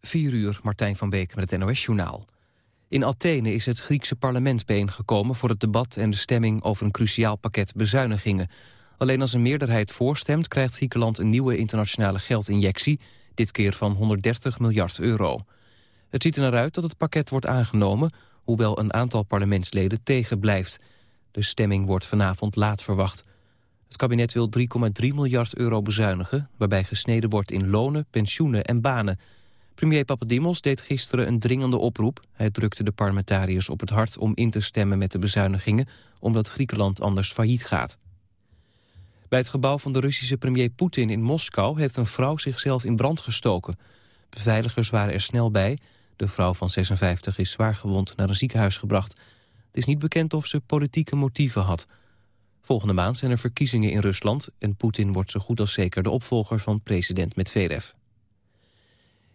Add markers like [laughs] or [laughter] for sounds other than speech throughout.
4 uur, Martijn van Beek met het NOS-journaal. In Athene is het Griekse parlement bijeengekomen voor het debat en de stemming over een cruciaal pakket bezuinigingen. Alleen als een meerderheid voorstemt krijgt Griekenland een nieuwe internationale geldinjectie, dit keer van 130 miljard euro. Het ziet er naar uit dat het pakket wordt aangenomen, hoewel een aantal parlementsleden tegen blijft. De stemming wordt vanavond laat verwacht. Het kabinet wil 3,3 miljard euro bezuinigen, waarbij gesneden wordt in lonen, pensioenen en banen. Premier Papadimos deed gisteren een dringende oproep. Hij drukte de parlementariërs op het hart om in te stemmen met de bezuinigingen... omdat Griekenland anders failliet gaat. Bij het gebouw van de Russische premier Poetin in Moskou... heeft een vrouw zichzelf in brand gestoken. Beveiligers waren er snel bij. De vrouw van 56 is zwaargewond naar een ziekenhuis gebracht. Het is niet bekend of ze politieke motieven had. Volgende maand zijn er verkiezingen in Rusland... en Poetin wordt zo goed als zeker de opvolger van president Medvedev.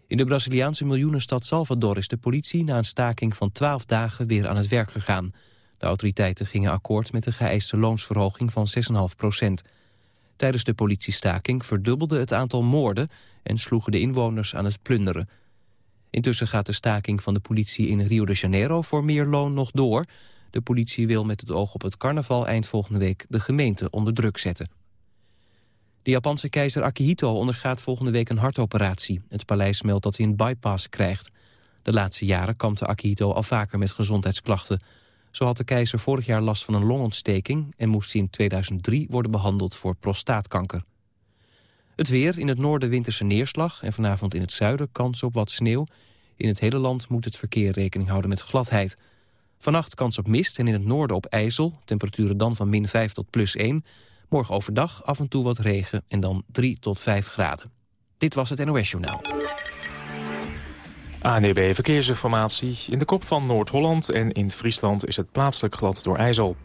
In de Braziliaanse miljoenenstad Salvador is de politie na een staking van 12 dagen weer aan het werk gegaan. De autoriteiten gingen akkoord met de geëiste loonsverhoging van 6,5 procent. Tijdens de politiestaking verdubbelde het aantal moorden en sloegen de inwoners aan het plunderen. Intussen gaat de staking van de politie in Rio de Janeiro voor meer loon nog door. De politie wil met het oog op het carnaval eind volgende week de gemeente onder druk zetten. De Japanse keizer Akihito ondergaat volgende week een hartoperatie. Het paleis meldt dat hij een bypass krijgt. De laatste jaren kampte Akihito al vaker met gezondheidsklachten. Zo had de keizer vorig jaar last van een longontsteking... en moest hij in 2003 worden behandeld voor prostaatkanker. Het weer, in het noorden winterse neerslag... en vanavond in het zuiden kans op wat sneeuw. In het hele land moet het verkeer rekening houden met gladheid. Vannacht kans op mist en in het noorden op ijzel. Temperaturen dan van min 5 tot plus 1... Morgen overdag af en toe wat regen en dan 3 tot 5 graden. Dit was het NOS Journaal. ANEB Verkeersinformatie. In de kop van Noord-Holland en in Friesland is het plaatselijk glad door ijzel.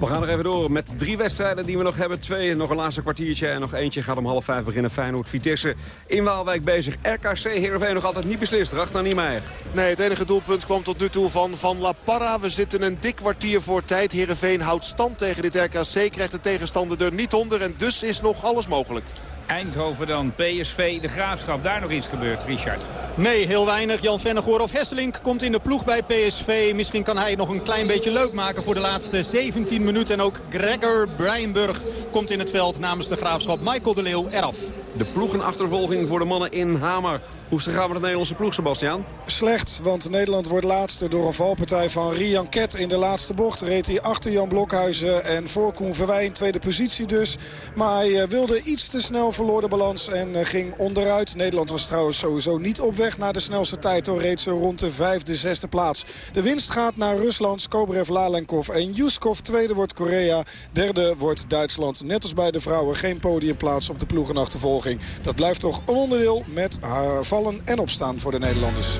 We gaan er even door met drie wedstrijden die we nog hebben. Twee, nog een laatste kwartiertje en nog eentje gaat om half vijf beginnen. Feyenoord, Vitesse in Waalwijk bezig. RKC Heerenveen nog altijd niet beslist. Racht niet meer. Nee, het enige doelpunt kwam tot nu toe van Van La Parra. We zitten een dik kwartier voor tijd. Heerenveen houdt stand tegen dit RKC. Krijgt de tegenstander er niet onder en dus is nog alles mogelijk. Eindhoven dan, PSV, de Graafschap. Daar nog iets gebeurd, Richard? Nee, heel weinig. Jan Vennegoor of Hesselink komt in de ploeg bij PSV. Misschien kan hij het nog een klein beetje leuk maken voor de laatste 17 minuten. En ook Gregor Breinburg komt in het veld namens de Graafschap. Michael de Leeuw eraf. De ploegenachtervolging voor de mannen in Hamer. Hoe gaan we de Nederlandse ploeg, Sebastian? Slecht, want Nederland wordt laatste door een valpartij van Rian Ket in de laatste bocht. Reed hij achter Jan Blokhuizen en voor Koen Verwij in tweede positie dus. Maar hij eh, wilde iets te snel, verloor de balans en eh, ging onderuit. Nederland was trouwens sowieso niet op weg naar de snelste tijd. Hoor. Reed zo rond de vijfde, zesde plaats. De winst gaat naar Rusland, Skobrev, Lalenkov en Yuskov. Tweede wordt Korea, derde wordt Duitsland. Net als bij de vrouwen geen podiumplaats op de ploegenachtervolging. Dat blijft toch een onderdeel met haar en opstaan voor de Nederlanders.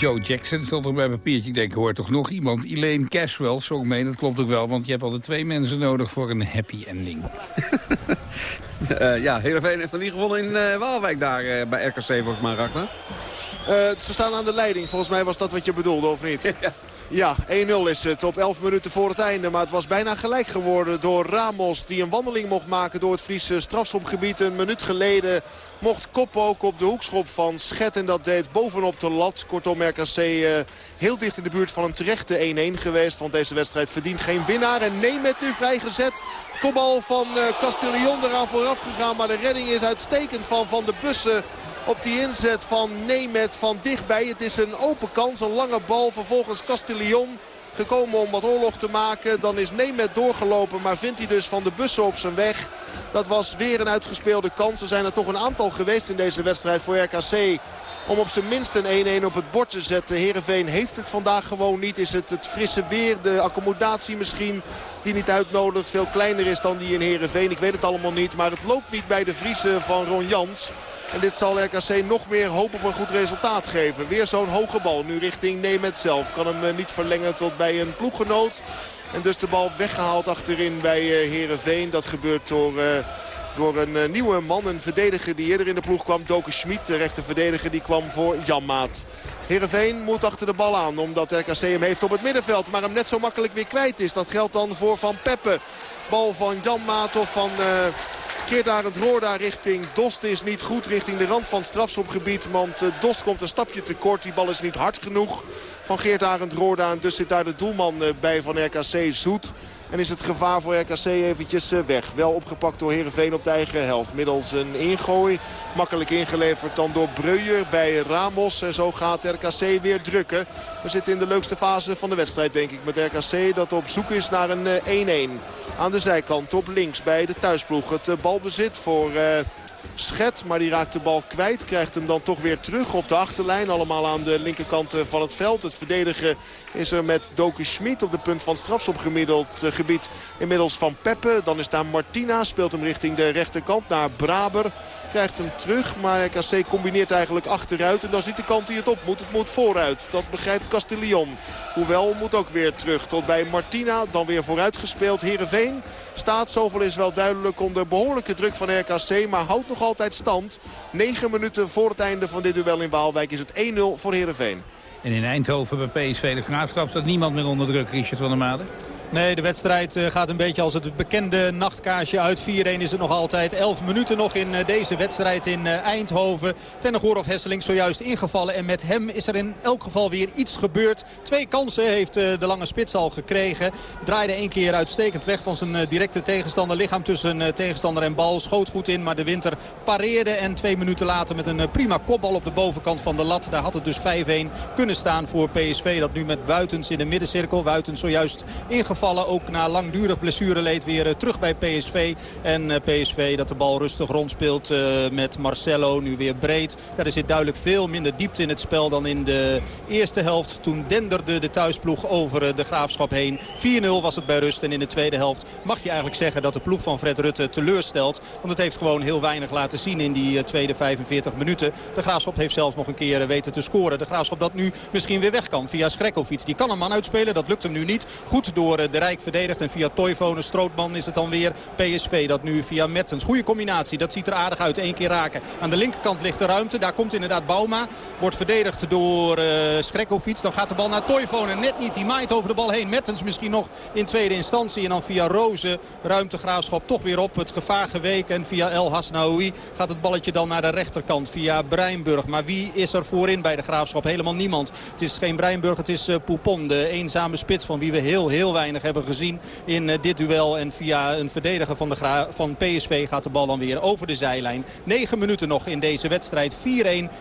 Joe Jackson stond er bij een papiertje. Ik denk, hoor toch nog iemand. Elaine Cashwell zong mee, dat klopt ook wel. Want je hebt altijd twee mensen nodig voor een happy ending. uh, [laughs] ja, Heerenveen heeft er niet gewonnen in uh, Waalwijk daar uh, bij RKC volgens mij, Rachter. ze staan aan de leiding. Volgens mij was dat wat je bedoelde, of niet? [laughs] ja. Ja, 1-0 is het op 11 minuten voor het einde. Maar het was bijna gelijk geworden door Ramos. Die een wandeling mocht maken door het Friese strafschopgebied. Een minuut geleden mocht Kop ook op de hoekschop van Schet. En dat deed bovenop de lat. Kortom RKC uh, heel dicht in de buurt van een terechte 1-1 geweest. Want deze wedstrijd verdient geen winnaar. En Nemet nu vrijgezet. Kopbal van uh, eraan vooraf gegaan. Maar de redding is uitstekend van Van de Bussen op die inzet van Nemet van dichtbij. Het is een open kans, een lange bal. Vervolgens Castillon gekomen om wat oorlog te maken. Dan is Nemet doorgelopen, maar vindt hij dus van de bussen op zijn weg. Dat was weer een uitgespeelde kans. Er zijn er toch een aantal geweest in deze wedstrijd voor RKC. Om op zijn minst een 1-1 op het bord te zetten. Heerenveen heeft het vandaag gewoon niet. Is het het frisse weer, de accommodatie misschien die niet uitnodigt. Veel kleiner is dan die in Heerenveen. Ik weet het allemaal niet. Maar het loopt niet bij de Friese van Ron Jans. En dit zal RKC nog meer hoop op een goed resultaat geven. Weer zo'n hoge bal. Nu richting Nemet zelf. Kan hem eh, niet verlengen tot bij een ploeggenoot. En dus de bal weggehaald achterin bij Herenveen. Eh, Dat gebeurt door... Uh, door een nieuwe man, een verdediger die eerder in de ploeg kwam. Doken Schmid, de rechterverdediger, die kwam voor Janmaat. Heerenveen moet achter de bal aan, omdat RKC hem heeft op het middenveld. Maar hem net zo makkelijk weer kwijt is. Dat geldt dan voor Van Peppe. Bal van Janmaat of van... Uh, Keert daar het Roorda richting Dost is niet goed. Richting de rand van strafschopgebied. Want Dost komt een stapje te kort. Die bal is niet hard genoeg van Geert Arend Roorda. En dus zit daar de doelman bij van RKC Zoet. En is het gevaar voor RKC eventjes weg. Wel opgepakt door Heerenveen op de eigen helft. Middels een ingooi. Makkelijk ingeleverd dan door Breuer bij Ramos. En zo gaat RKC weer drukken. We zitten in de leukste fase van de wedstrijd denk ik. Met RKC dat op zoek is naar een 1-1. Aan de zijkant op links bij de thuisploeg. Het balbezit voor... Schet, maar die raakt de bal kwijt. Krijgt hem dan toch weer terug op de achterlijn. Allemaal aan de linkerkant van het veld. Het verdedigen is er met Doku Schmid op de punt van strafschopgemiddeld gebied. Inmiddels van Peppe. Dan is daar Martina. Speelt hem richting de rechterkant naar Braber. Krijgt hem terug, maar RKC combineert eigenlijk achteruit. En dat is niet de kant die het op moet. Het moet vooruit. Dat begrijpt Castillon. Hoewel moet ook weer terug tot bij Martina. Dan weer vooruit gespeeld. Heerenveen staat, zoveel is wel duidelijk, onder behoorlijke druk van RKC. Maar houdt nog altijd stand. 9 minuten voor het einde van dit duel in Waalwijk is het 1-0 voor Heerenveen. En in Eindhoven bij PSV de Graafschap staat niemand meer onder druk, Richard van der Made. Nee, de wedstrijd eh, gaat een beetje als het bekende nachtkaarsje uit. 4-1 is het nog altijd. 11 minuten nog in eh, deze wedstrijd in eh, Eindhoven. Vennegorov Hesseling zojuist ingevallen. En met hem is er in elk geval weer iets gebeurd. Twee kansen heeft de lange spits al gekregen. Draaide één keer uitstekend weg van zijn directe tegenstander. Lichaam tussen tegenstander en bal. Schoot goed in, maar de winter pareerde. En twee minuten later met een prima kopbal op de bovenkant van de lat. Daar had het dus 5-1 kunnen staan voor PSV. Dat nu met Buitens in de middencirkel. Buitens zojuist ingevallen vallen. Ook na langdurig blessureleed weer eh, terug bij PSV. En eh, PSV dat de bal rustig rondspeelt eh, met Marcelo. Nu weer breed. Ja, er zit duidelijk veel minder diepte in het spel dan in de eerste helft. Toen denderde de thuisploeg over de Graafschap heen. 4-0 was het bij rust. En in de tweede helft mag je eigenlijk zeggen dat de ploeg van Fred Rutte teleurstelt. Want het heeft gewoon heel weinig laten zien in die tweede 45 minuten. De Graafschap heeft zelfs nog een keer weten te scoren. De Graafschap dat nu misschien weer weg kan via Schrekkovic. Die kan een man uitspelen, dat lukt hem nu niet. Goed door de Rijk verdedigd. En via Toivonen, Strootman is het dan weer PSV. Dat nu via Mertens. Goede combinatie. Dat ziet er aardig uit. Eén keer raken. Aan de linkerkant ligt de ruimte. Daar komt inderdaad Bauma. Wordt verdedigd door uh. Dan gaat de bal naar Toivonen. Net niet. Die maait over de bal heen. Mertens misschien nog in tweede instantie. En dan via Rozen. Ruimtegraafschap toch weer op. Het gevaar geweken. En via El Hasnaoui gaat het balletje dan naar de rechterkant. Via Breinburg. Maar wie is er voorin bij de Graafschap? Helemaal niemand. Het is geen Breinburg. Het is uh, Poupon. De eenzame spits van wie we heel heel weinig hebben gezien in eh, dit duel. En via een verdediger van, de van PSV gaat de bal dan weer over de zijlijn. 9 minuten nog in deze wedstrijd. 4-1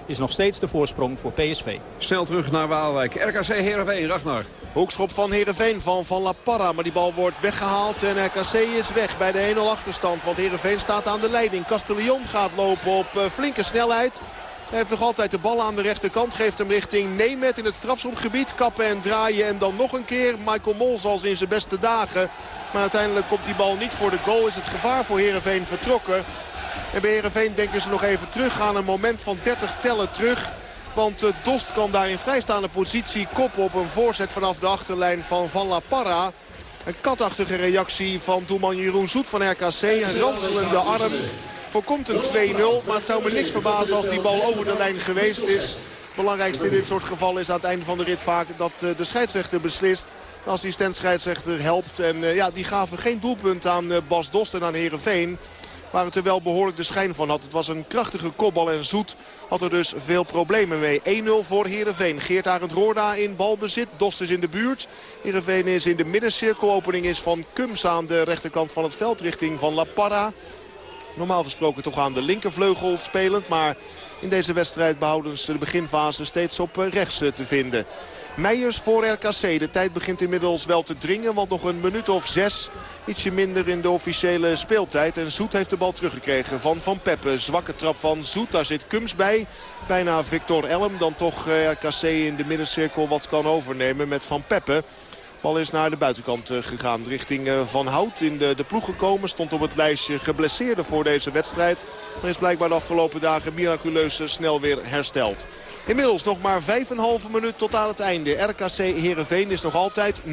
is nog steeds de voorsprong voor PSV. Snel terug naar Waalwijk. RKC Heerenveen, Ragnar. Hoekschop van Heerenveen van Van La Parra. Maar die bal wordt weggehaald en RKC is weg bij de 1-0 achterstand. Want Heerenveen staat aan de leiding. Castellion gaat lopen op eh, flinke snelheid. Hij heeft nog altijd de bal aan de rechterkant. Geeft hem richting Nemet in het strafschopgebied. Kappen en draaien en dan nog een keer. Michael Mol zoals in zijn beste dagen. Maar uiteindelijk komt die bal niet voor de goal. Is het gevaar voor Heerenveen vertrokken. En bij Heerenveen denken ze nog even terug aan een moment van 30 tellen terug. Want uh, Dost kan daar in vrijstaande positie kop op een voorzet vanaf de achterlijn van Van La Parra. Een katachtige reactie van doelman Jeroen Zoet van RKC. Een ranselende arm voorkomt een 2-0. Maar het zou me niks verbazen als die bal over de lijn geweest is. Het belangrijkste in dit soort gevallen is aan het einde van de rit vaak dat uh, de scheidsrechter beslist. De assistent scheidsrechter helpt. En uh, ja, die gaven geen doelpunt aan uh, Bas Dost en aan Herenveen. Waar het er wel behoorlijk de schijn van had. Het was een krachtige kopbal en Zoet had er dus veel problemen mee. 1-0 voor Heerenveen. Geert Arend Roorda in balbezit. Dost is in de buurt. Heerenveen is in de middencirkel. Opening is van Kums aan de rechterkant van het veld richting Van La Parra. Normaal gesproken toch aan de linkervleugel spelend. Maar in deze wedstrijd behouden ze de beginfase steeds op rechts te vinden. Meijers voor RKC. De tijd begint inmiddels wel te dringen. Want nog een minuut of zes. Ietsje minder in de officiële speeltijd. En Zoet heeft de bal teruggekregen van Van Peppe. Zwakke trap van Zoet. Daar zit Kums bij. Bijna Victor Elm. Dan toch RKC in de middencirkel wat kan overnemen met Van Peppe. Bal is naar de buitenkant gegaan. Richting Van Hout in de, de ploeg gekomen. Stond op het lijstje geblesseerde voor deze wedstrijd. Maar is blijkbaar de afgelopen dagen miraculeus snel weer hersteld. Inmiddels nog maar 5,5 minuut tot aan het einde. RKC Heerenveen is nog altijd 0-1.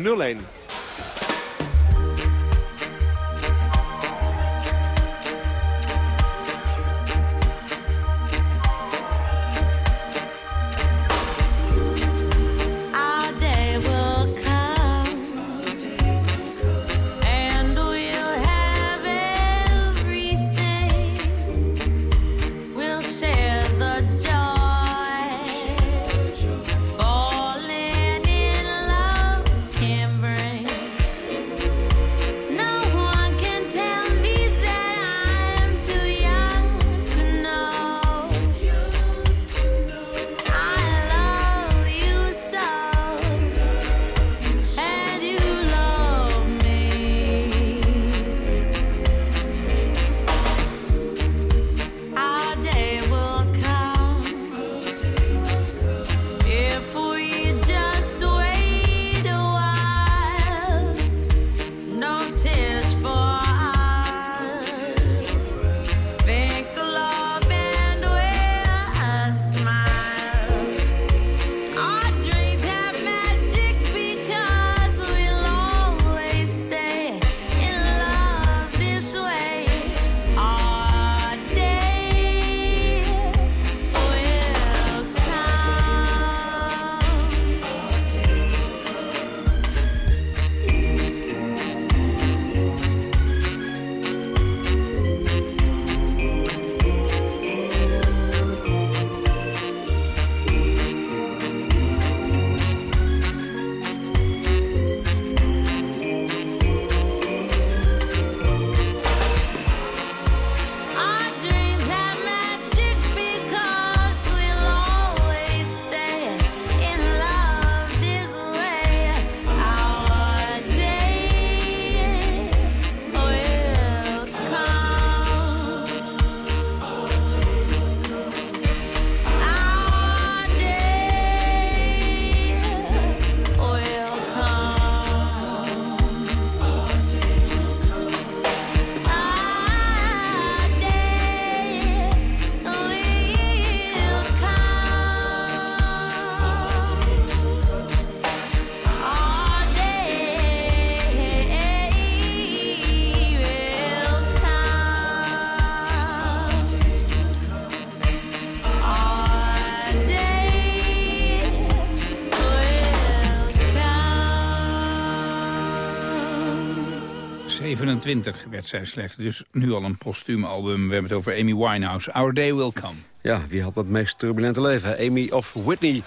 Werd zij slecht. Dus nu al een postuum album. We hebben het over Amy Winehouse. Our Day Will Come. Ja, wie had het meest turbulente leven? Amy of Whitney?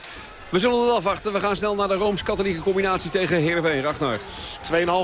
We zullen het afwachten. We gaan snel naar de Rooms-Katholieke combinatie tegen Heerenveen. Ragnar.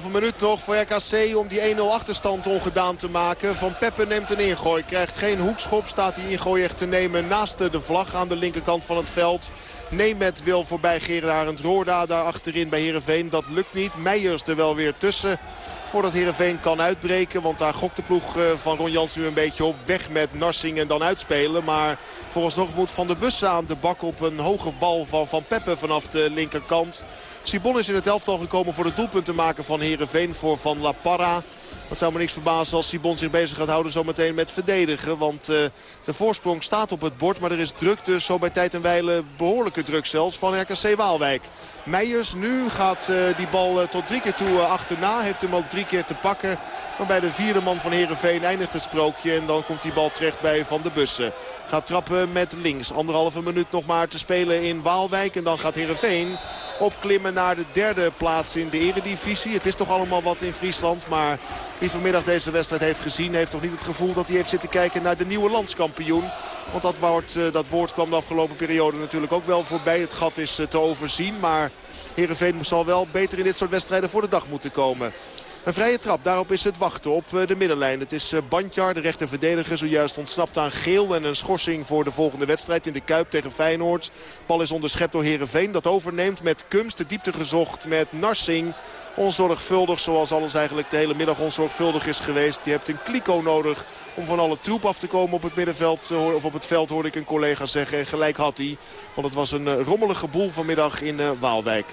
2,5 minuut nog voor RKC om die 1-0 achterstand ongedaan te maken. Van Peppe neemt een ingooi. Krijgt geen hoekschop. Staat die ingooi echt te nemen naast de vlag aan de linkerkant van het veld. Neemet wil voorbij Gerard Roorda daar achterin bij Heerenveen. Dat lukt niet. Meijers er wel weer tussen voordat Heerenveen kan uitbreken. Want daar gokt de ploeg van Ron Jans nu een beetje op. Weg met Narsing en dan uitspelen. Maar volgens nog moet Van de Bussen aan de bak op een hoge bal van Van Peppe vanaf de linkerkant. Sibon is in het elftal gekomen voor het doelpunt te maken van Heerenveen voor Van La Parra. Dat zou me niks verbazen als Sibon zich bezig gaat houden zometeen met verdedigen. Want uh, de voorsprong staat op het bord. Maar er is druk dus zo bij tijd en wijle behoorlijke druk zelfs van RKC Waalwijk. Meijers nu gaat uh, die bal uh, tot drie keer toe achterna. Heeft hem ook drie keer te pakken. Maar bij de vierde man van Heerenveen eindigt het sprookje. En dan komt die bal terecht bij Van de Bussen. Gaat trappen met links. Anderhalve minuut nog maar te spelen in Waalwijk. En dan gaat Heerenveen opklimmen naar de derde plaats in de eredivisie. Het is toch allemaal wat in Friesland. Maar wie vanmiddag deze wedstrijd heeft gezien... heeft toch niet het gevoel dat hij heeft zitten kijken naar de nieuwe landskampioen. Want dat woord, dat woord kwam de afgelopen periode natuurlijk ook wel voorbij. Het gat is te overzien. Maar Heerenveen zal wel beter in dit soort wedstrijden voor de dag moeten komen. Een vrije trap, daarop is het wachten op de middenlijn. Het is Bandjar, de rechterverdediger, zojuist ontsnapt aan geel. En een schorsing voor de volgende wedstrijd in de Kuip tegen Feyenoord. Bal is onderschept door Heerenveen. Dat overneemt met Kums, de diepte gezocht met Narsing onzorgvuldig. Zoals alles eigenlijk de hele middag onzorgvuldig is geweest. Je hebt een kliko nodig om van alle troep af te komen op het middenveld. Of op het veld hoorde ik een collega zeggen. En gelijk had hij. Want het was een rommelige boel vanmiddag in Waalwijk.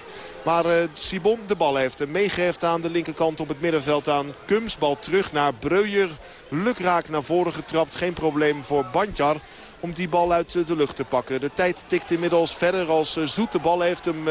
Maar Sibon de bal heeft hem meegeeft aan de linkerkant op het middenveld aan Kums. Bal terug naar Breuer. Lukraak naar voren getrapt. Geen probleem voor Bandjar om die bal uit de lucht te pakken. De tijd tikt inmiddels verder als Zoet de bal heeft hem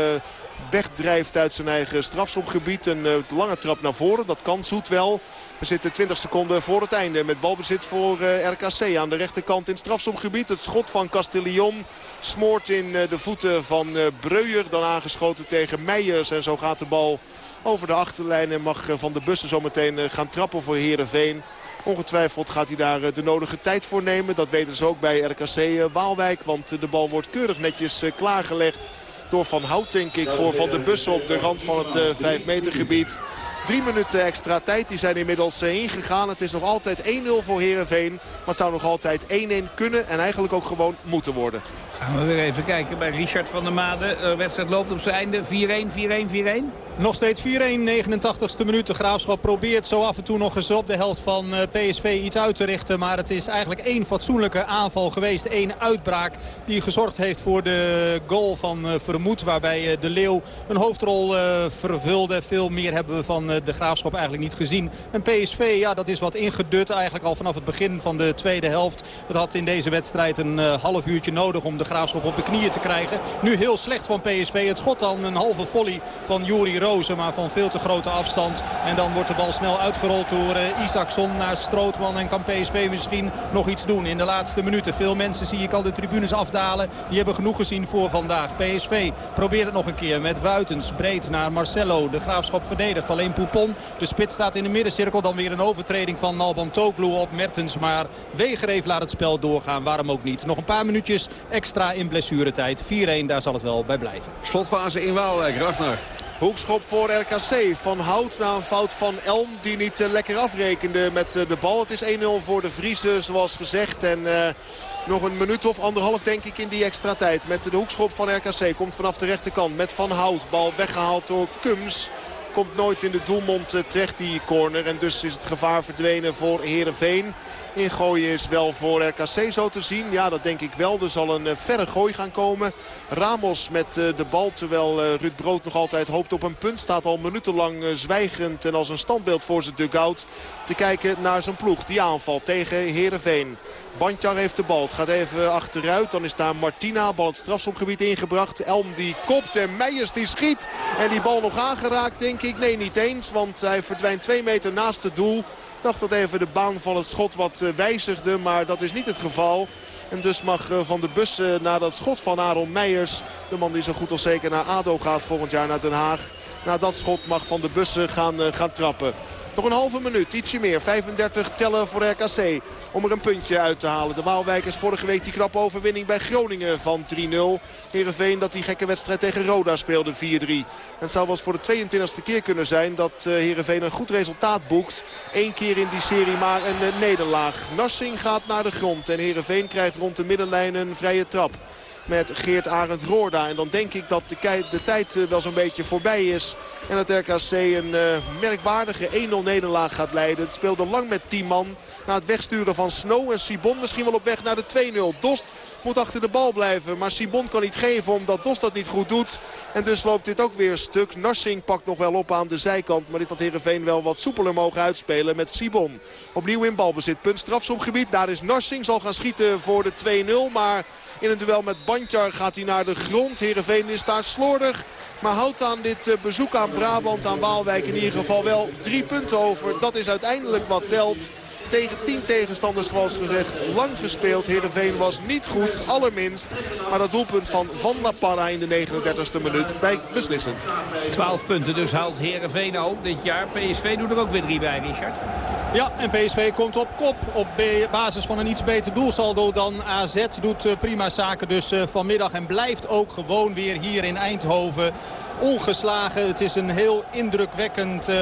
wegdrijft uit zijn eigen strafschopgebied. Een lange trap naar voren, dat kan Zoet wel. We zitten 20 seconden voor het einde met balbezit voor RKC aan de rechterkant in het strafschopgebied. Het schot van Castillon smoort in de voeten van Breuer. Dan aangeschoten tegen Meijers en zo gaat de bal over de achterlijn. En mag Van de Bussen zometeen gaan trappen voor Heerenveen. Ongetwijfeld gaat hij daar de nodige tijd voor nemen. Dat weten ze ook bij RKC Waalwijk. Want de bal wordt keurig netjes klaargelegd door Van Hout denk ik voor Van de Bussen op de rand van het 5 meter gebied. Drie minuten extra tijd. Die zijn inmiddels ingegaan. Het is nog altijd 1-0 voor Heerenveen. Maar het zou nog altijd 1-1 kunnen. En eigenlijk ook gewoon moeten worden. Gaan we weer even kijken bij Richard van der Made. De wedstrijd loopt op zijn einde. 4-1, 4-1, 4-1. Nog steeds 4-1, 89ste minuut. De Graafschap probeert zo af en toe nog eens op de helft van PSV iets uit te richten. Maar het is eigenlijk één fatsoenlijke aanval geweest. Eén uitbraak die gezorgd heeft voor de goal van Vermoed. Waarbij de Leeuw een hoofdrol vervulde. Veel meer hebben we van de Graafschap eigenlijk niet gezien. En PSV, ja, dat is wat ingedut eigenlijk al vanaf het begin van de tweede helft. Het had in deze wedstrijd een half uurtje nodig om de Graafschap op de knieën te krijgen. Nu heel slecht van PSV. Het schot dan een halve volley van Juri Rozen, maar van veel te grote afstand. En dan wordt de bal snel uitgerold door uh, Isaacson naar Strootman. En kan PSV misschien nog iets doen in de laatste minuten. Veel mensen zie ik al de tribunes afdalen. Die hebben genoeg gezien voor vandaag. PSV probeert het nog een keer met Wuitens. Breed naar Marcelo. De Graafschap verdedigt. Alleen Poupon. De spits staat in de middencirkel. Dan weer een overtreding van Alban Toglu op Mertens. Maar Wegereef laat het spel doorgaan. Waarom ook niet. Nog een paar minuutjes extra in blessuretijd. 4-1, daar zal het wel bij blijven. Slotfase in Waalwijk. Ragnar. Hoekschop voor RKC. Van Hout na een fout van Elm die niet uh, lekker afrekende met uh, de bal. Het is 1-0 voor de Vriezen zoals gezegd. En uh, nog een minuut of anderhalf denk ik in die extra tijd. Met de hoekschop van RKC. Komt vanaf de rechterkant met Van Hout. Bal weggehaald door Kums. Komt nooit in de doelmond terecht die corner. En dus is het gevaar verdwenen voor Heerenveen. Ingooien is wel voor RKC zo te zien. Ja, dat denk ik wel. Er zal een verre gooi gaan komen. Ramos met de bal. Terwijl Ruud Brood nog altijd hoopt op een punt. Staat al minutenlang zwijgend en als een standbeeld voor zijn dugout. Te kijken naar zijn ploeg. Die aanval tegen Heerenveen. Bandjar heeft de bal. Het gaat even achteruit. Dan is daar Martina. Bal het strafschopgebied ingebracht. Elm die kopt en Meijers die schiet. En die bal nog aangeraakt denk ik. Nee, niet eens. Want hij verdwijnt twee meter naast het doel. Ik dacht dat even de baan van het schot wat wijzigde. Maar dat is niet het geval. En dus mag Van de Bus naar dat schot van Aaron Meijers. De man die zo goed als zeker naar ADO gaat volgend jaar naar Den Haag. Na dat schot mag Van de Bussen gaan, gaan trappen. Nog een halve minuut, ietsje meer. 35 tellen voor RKC om er een puntje uit te halen. De Waalwijkers vorige week die knappe overwinning bij Groningen van 3-0. Heerenveen dat die gekke wedstrijd tegen Roda speelde 4-3. Het zou wel eens voor de 22e keer kunnen zijn dat Heerenveen een goed resultaat boekt. Eén keer in die serie maar een nederlaag. Narsing gaat naar de grond en Heerenveen krijgt rond de middenlijn een vrije trap. Met Geert Arend Roorda. En dan denk ik dat de, de tijd wel zo'n beetje voorbij is. En dat RKC een merkwaardige 1-0 nederlaag gaat leiden. Het speelde lang met 10 man. Na het wegsturen van Snow en Sibon misschien wel op weg naar de 2-0. Dost moet achter de bal blijven. Maar Sibon kan niet geven omdat Dost dat niet goed doet. En dus loopt dit ook weer stuk. Narsing pakt nog wel op aan de zijkant. Maar dit had Heerenveen wel wat soepeler mogen uitspelen met Sibon. Opnieuw in balbezit. Punt strafschopgebied. Daar is Narsing. Zal gaan schieten voor de 2-0. Maar in een duel met Bandjar gaat hij naar de grond. Heerenveen is daar slordig. Maar houdt aan dit eh, bezoek aan Brabant, aan Waalwijk in ieder geval wel drie punten over. Dat is uiteindelijk wat telt tegen 10 tegenstanders zoals gezegd. Lang gespeeld. Heerenveen was niet goed, allerminst. Maar dat doelpunt van Van La Parra in de 39e minuut bij beslissend. 12 punten dus haalt Heerenveen al dit jaar. PSV doet er ook weer drie bij, Richard. Ja, en PSV komt op kop op basis van een iets beter doelsaldo dan AZ. Doet eh, prima zaken dus eh, vanmiddag en blijft ook gewoon weer hier in Eindhoven ongeslagen. Het is een heel indrukwekkend uh,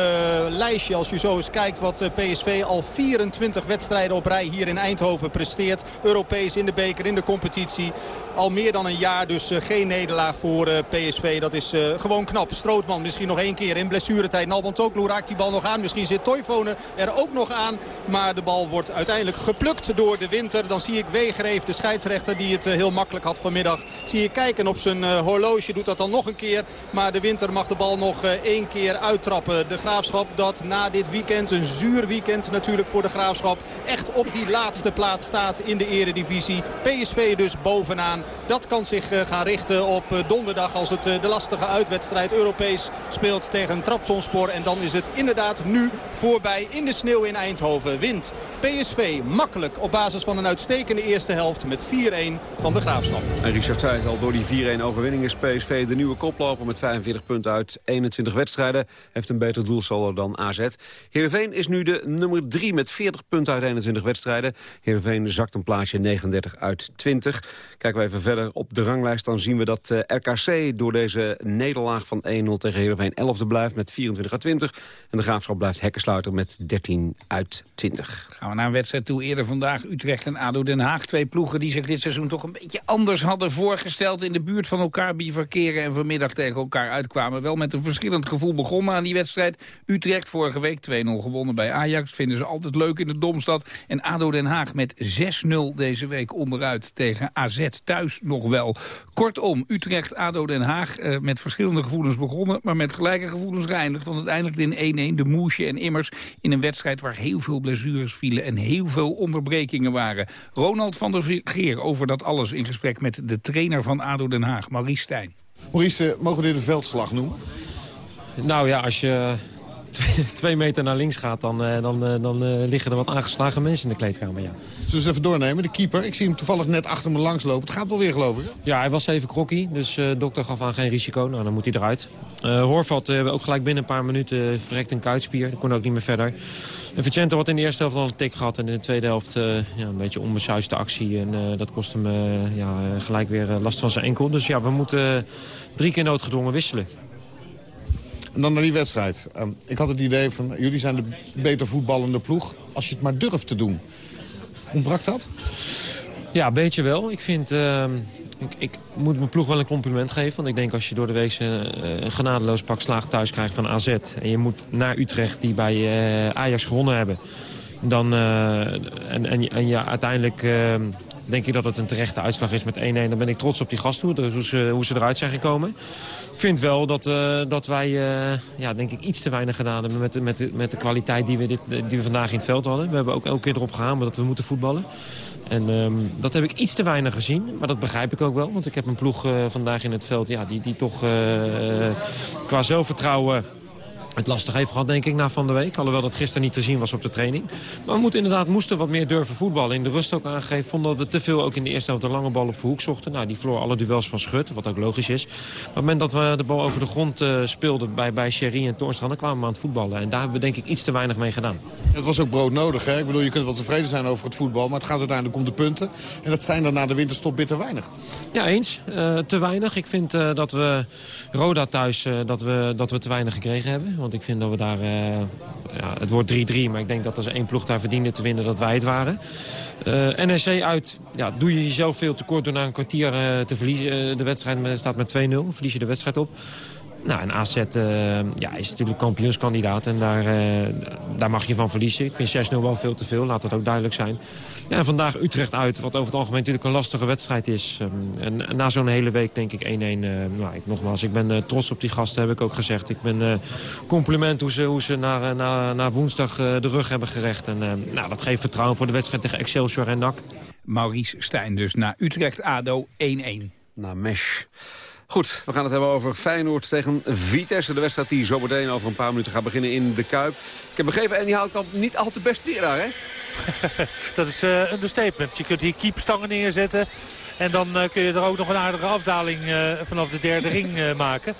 lijstje als je zo eens kijkt wat PSV al 24 wedstrijden op rij hier in Eindhoven presteert. Europees in de beker, in de competitie. Al meer dan een jaar dus geen nederlaag voor PSV. Dat is gewoon knap. Strootman misschien nog één keer in blessuretijd. Nalban Toklu raakt die bal nog aan. Misschien zit Toivonen er ook nog aan. Maar de bal wordt uiteindelijk geplukt door de winter. Dan zie ik Weegreef, de scheidsrechter die het eh, heel makkelijk had vanmiddag. Zie je kijken op zijn eh, horloge. Doet dat dan nog een keer. Maar de winter mag de bal nog eh, één keer uittrappen. De Graafschap dat na dit weekend, een zuur weekend natuurlijk voor de Graafschap. Echt op die laatste plaats staat in de eredivisie. PSV dus bovenaan. Dat kan zich gaan richten op donderdag als het de lastige uitwedstrijd Europees speelt tegen Trapsonspoor. En dan is het inderdaad nu voorbij in de sneeuw in Eindhoven. Wint PSV makkelijk op basis van een uitstekende eerste helft met 4-1 van de Graafschap. En Richard zei al, door die 4-1 overwinning is PSV de nieuwe koploper met 45 punten uit 21 wedstrijden. Heeft een beter doelsaldo dan AZ. Heerenveen is nu de nummer 3 met 40 punten uit 21 wedstrijden. Heerenveen zakt een plaatsje 39 uit 20. Kijken we even verder op de ranglijst, dan zien we dat eh, RKC door deze nederlaag van 1-0 tegen Heerenveen 11e blijft met 24 uit 20. En de Graafschap blijft hekkensluiter met 13 uit 20. Gaan we naar een wedstrijd toe eerder vandaag. Utrecht en ADO Den Haag. Twee ploegen die zich dit seizoen toch een beetje anders hadden voorgesteld. In de buurt van elkaar bivakeren en vanmiddag tegen elkaar uitkwamen. Wel met een verschillend gevoel begonnen aan die wedstrijd. Utrecht vorige week 2-0 gewonnen bij Ajax. Vinden ze altijd leuk in de Domstad. En ADO Den Haag met 6-0 deze week onderuit tegen AZ thuis nog wel. Kortom, Utrecht, ADO Den Haag eh, met verschillende gevoelens begonnen. Maar met gelijke gevoelens geëindigd. Want eindigde in 1-1. De Moesje en Immers in een wedstrijd waar heel veel blessures vielen en heel veel onderbrekingen waren. Ronald van der Geer over dat alles in gesprek met de trainer van ADO Den Haag, Maurice Stijn. Maurice, mogen we dit een veldslag noemen? Nou ja, als je twee meter naar links gaat, dan, eh, dan, eh, dan uh, liggen er wat aangeslagen mensen in de kleedkamer, ja. Zullen we even doornemen? De keeper, ik zie hem toevallig net achter me langs lopen. Het gaat wel weer, geloof ik. Ja, hij was even krokkie, dus de dokter gaf aan geen risico. Nou, dan moet hij eruit. Uh, Horvat ook gelijk binnen een paar minuten verrekt een kuitspier. Dat kon ook niet meer verder. En Vicente had in de eerste helft al een tik gehad. En in de tweede helft ja, een beetje onbesuiste actie. En dat kost hem ja, gelijk weer last van zijn enkel. Dus ja, we moeten drie keer noodgedwongen wisselen. Dan naar die wedstrijd. Um, ik had het idee van, jullie zijn de beter voetballende ploeg. Als je het maar durft te doen. Ontbrak dat? Ja, een beetje wel. Ik vind... Uh, ik, ik, moet mijn ploeg wel een compliment geven. Want ik denk als je door de week uh, een genadeloos pak slaag thuis krijgt van AZ... en je moet naar Utrecht, die bij uh, Ajax gewonnen hebben... dan, uh, en, en, en ja, uiteindelijk ehm, denk ik dat het een terechte uitslag is met 1-1. Dan ben ik trots op die gasten, dus hoe ze, hoe ze eruit zijn gekomen. Ik vind wel dat, uh, dat wij uh, ja, denk ik iets te weinig gedaan hebben met, met, de, met de kwaliteit die we, dit, die we vandaag in het veld hadden. We hebben ook elke keer erop gehamerd dat we moeten voetballen. En um, dat heb ik iets te weinig gezien, maar dat begrijp ik ook wel. Want ik heb een ploeg uh, vandaag in het veld ja, die, die toch qua zelfvertrouwen het lastig heeft gehad, denk ik, na Van de Week. Alhoewel dat gisteren niet te zien was op de training. Maar we moeten inderdaad moesten wat meer durven voetballen. In de rust ook aangegeven. Vonden dat we te veel ook in de eerste helft de lange bal op Verhoek zochten. Nou, die verloor alle duels van Schut, wat ook logisch is. Maar op het moment dat we de bal over de grond uh, speelden bij, bij Sherry en Toornstra... dan kwamen we aan het voetballen. En daar hebben we denk ik iets te weinig mee gedaan. Het was ook broodnodig, hè? Ik bedoel, je kunt wel tevreden zijn over het voetbal... maar het gaat uiteindelijk om de punten. En dat zijn er na de winterstop bitter weinig. Ja, eens. Uh, te weinig. Ik vind uh, dat we Roda thuis dat we, dat we te weinig gekregen hebben Want ik vind dat we daar... ja, het wordt 3-3, maar ik denk dat als één ploeg daar verdiende te winnen... dat wij het waren. NEC uit, ja, doe je jezelf veel tekort door na een kwartier te verliezen. de wedstrijd staat met 2-0, verlies je de wedstrijd op. Nou, en AZ uh, ja, is natuurlijk kampioenskandidaat en daar, uh, daar mag je van verliezen. Ik vind 6-0 wel veel te veel, laat dat ook duidelijk zijn. Ja, en vandaag Utrecht uit, wat over het algemeen natuurlijk een lastige wedstrijd is. Um, en, na zo'n hele week denk ik 1-1. Uh, nou, ik, nogmaals, ik ben trots op die gasten, heb ik ook gezegd. Ik ben compliment hoe ze, hoe ze naar, naar, naar woensdag de rug hebben gerecht. En nou, dat geeft vertrouwen voor de wedstrijd tegen Excelsior en NAC. Maurice Stijn dus naar Utrecht-ADO 1-1. Naar Mesh. Goed, we gaan het hebben over Feyenoord tegen Vitesse. De wedstrijd die zo meteen over een paar minuten gaat beginnen in de Kuip. Ik heb begrepen, en die houdt dan niet al te best hier, hè? [laughs] dat is uh, een understatement. Je kunt hier kiepstangen neerzetten. En dan uh, kun je er ook nog een aardige afdaling uh, vanaf de derde [laughs] ring maken.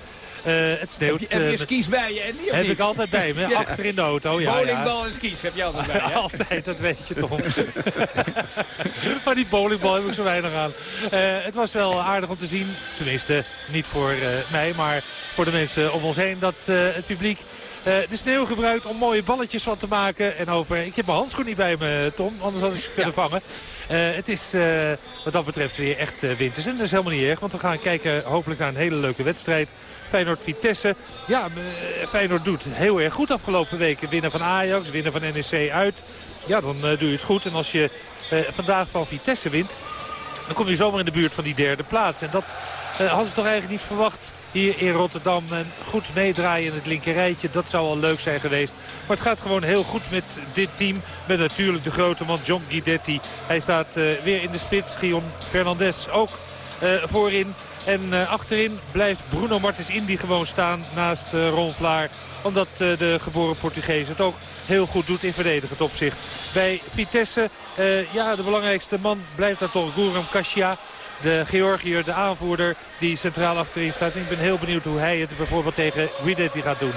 Uh, het sneeuwt. Heb je, heb je skis bij je, Andy, Heb ik altijd bij me, [laughs] achter in de auto. Ja, bowlingbal en skis heb je altijd bij je. [laughs] altijd, dat weet je toch. [laughs] maar die bowlingbal heb ik zo weinig aan. Uh, het was wel aardig om te zien. Tenminste, niet voor mij, maar voor de mensen om ons heen. Dat het publiek de sneeuw gebruikt om mooie balletjes van te maken. En over, ik heb mijn handschoen niet bij me, Tom. Anders had ik ze kunnen vangen. Uh, het is uh, wat dat betreft weer echt winters. En dat is helemaal niet erg. Want we gaan kijken hopelijk naar een hele leuke wedstrijd. Feyenoord-Vitesse. Ja, Feyenoord doet heel erg goed afgelopen weken. Winnen van Ajax, winnen van NEC uit. Ja, dan doe je het goed. En als je vandaag van Vitesse wint... dan kom je zomaar in de buurt van die derde plaats. En dat uh, hadden ze toch eigenlijk niet verwacht hier in Rotterdam. En goed meedraaien in het linkerrijtje, dat zou al leuk zijn geweest. Maar het gaat gewoon heel goed met dit team. Met natuurlijk de grote man John Guidetti. Hij staat uh, weer in de spits. Gion Fernandez ook voorin. En achterin blijft Bruno Martens Indy gewoon staan naast Ron Vlaar. Omdat de geboren Portugees het ook heel goed doet in verdedigend opzicht. Bij Vitesse, ja de belangrijkste man blijft daar toch Guram Kasia. De Georgiër, de aanvoerder die centraal achterin staat. ik ben heel benieuwd hoe hij het bijvoorbeeld tegen Guidetti gaat doen.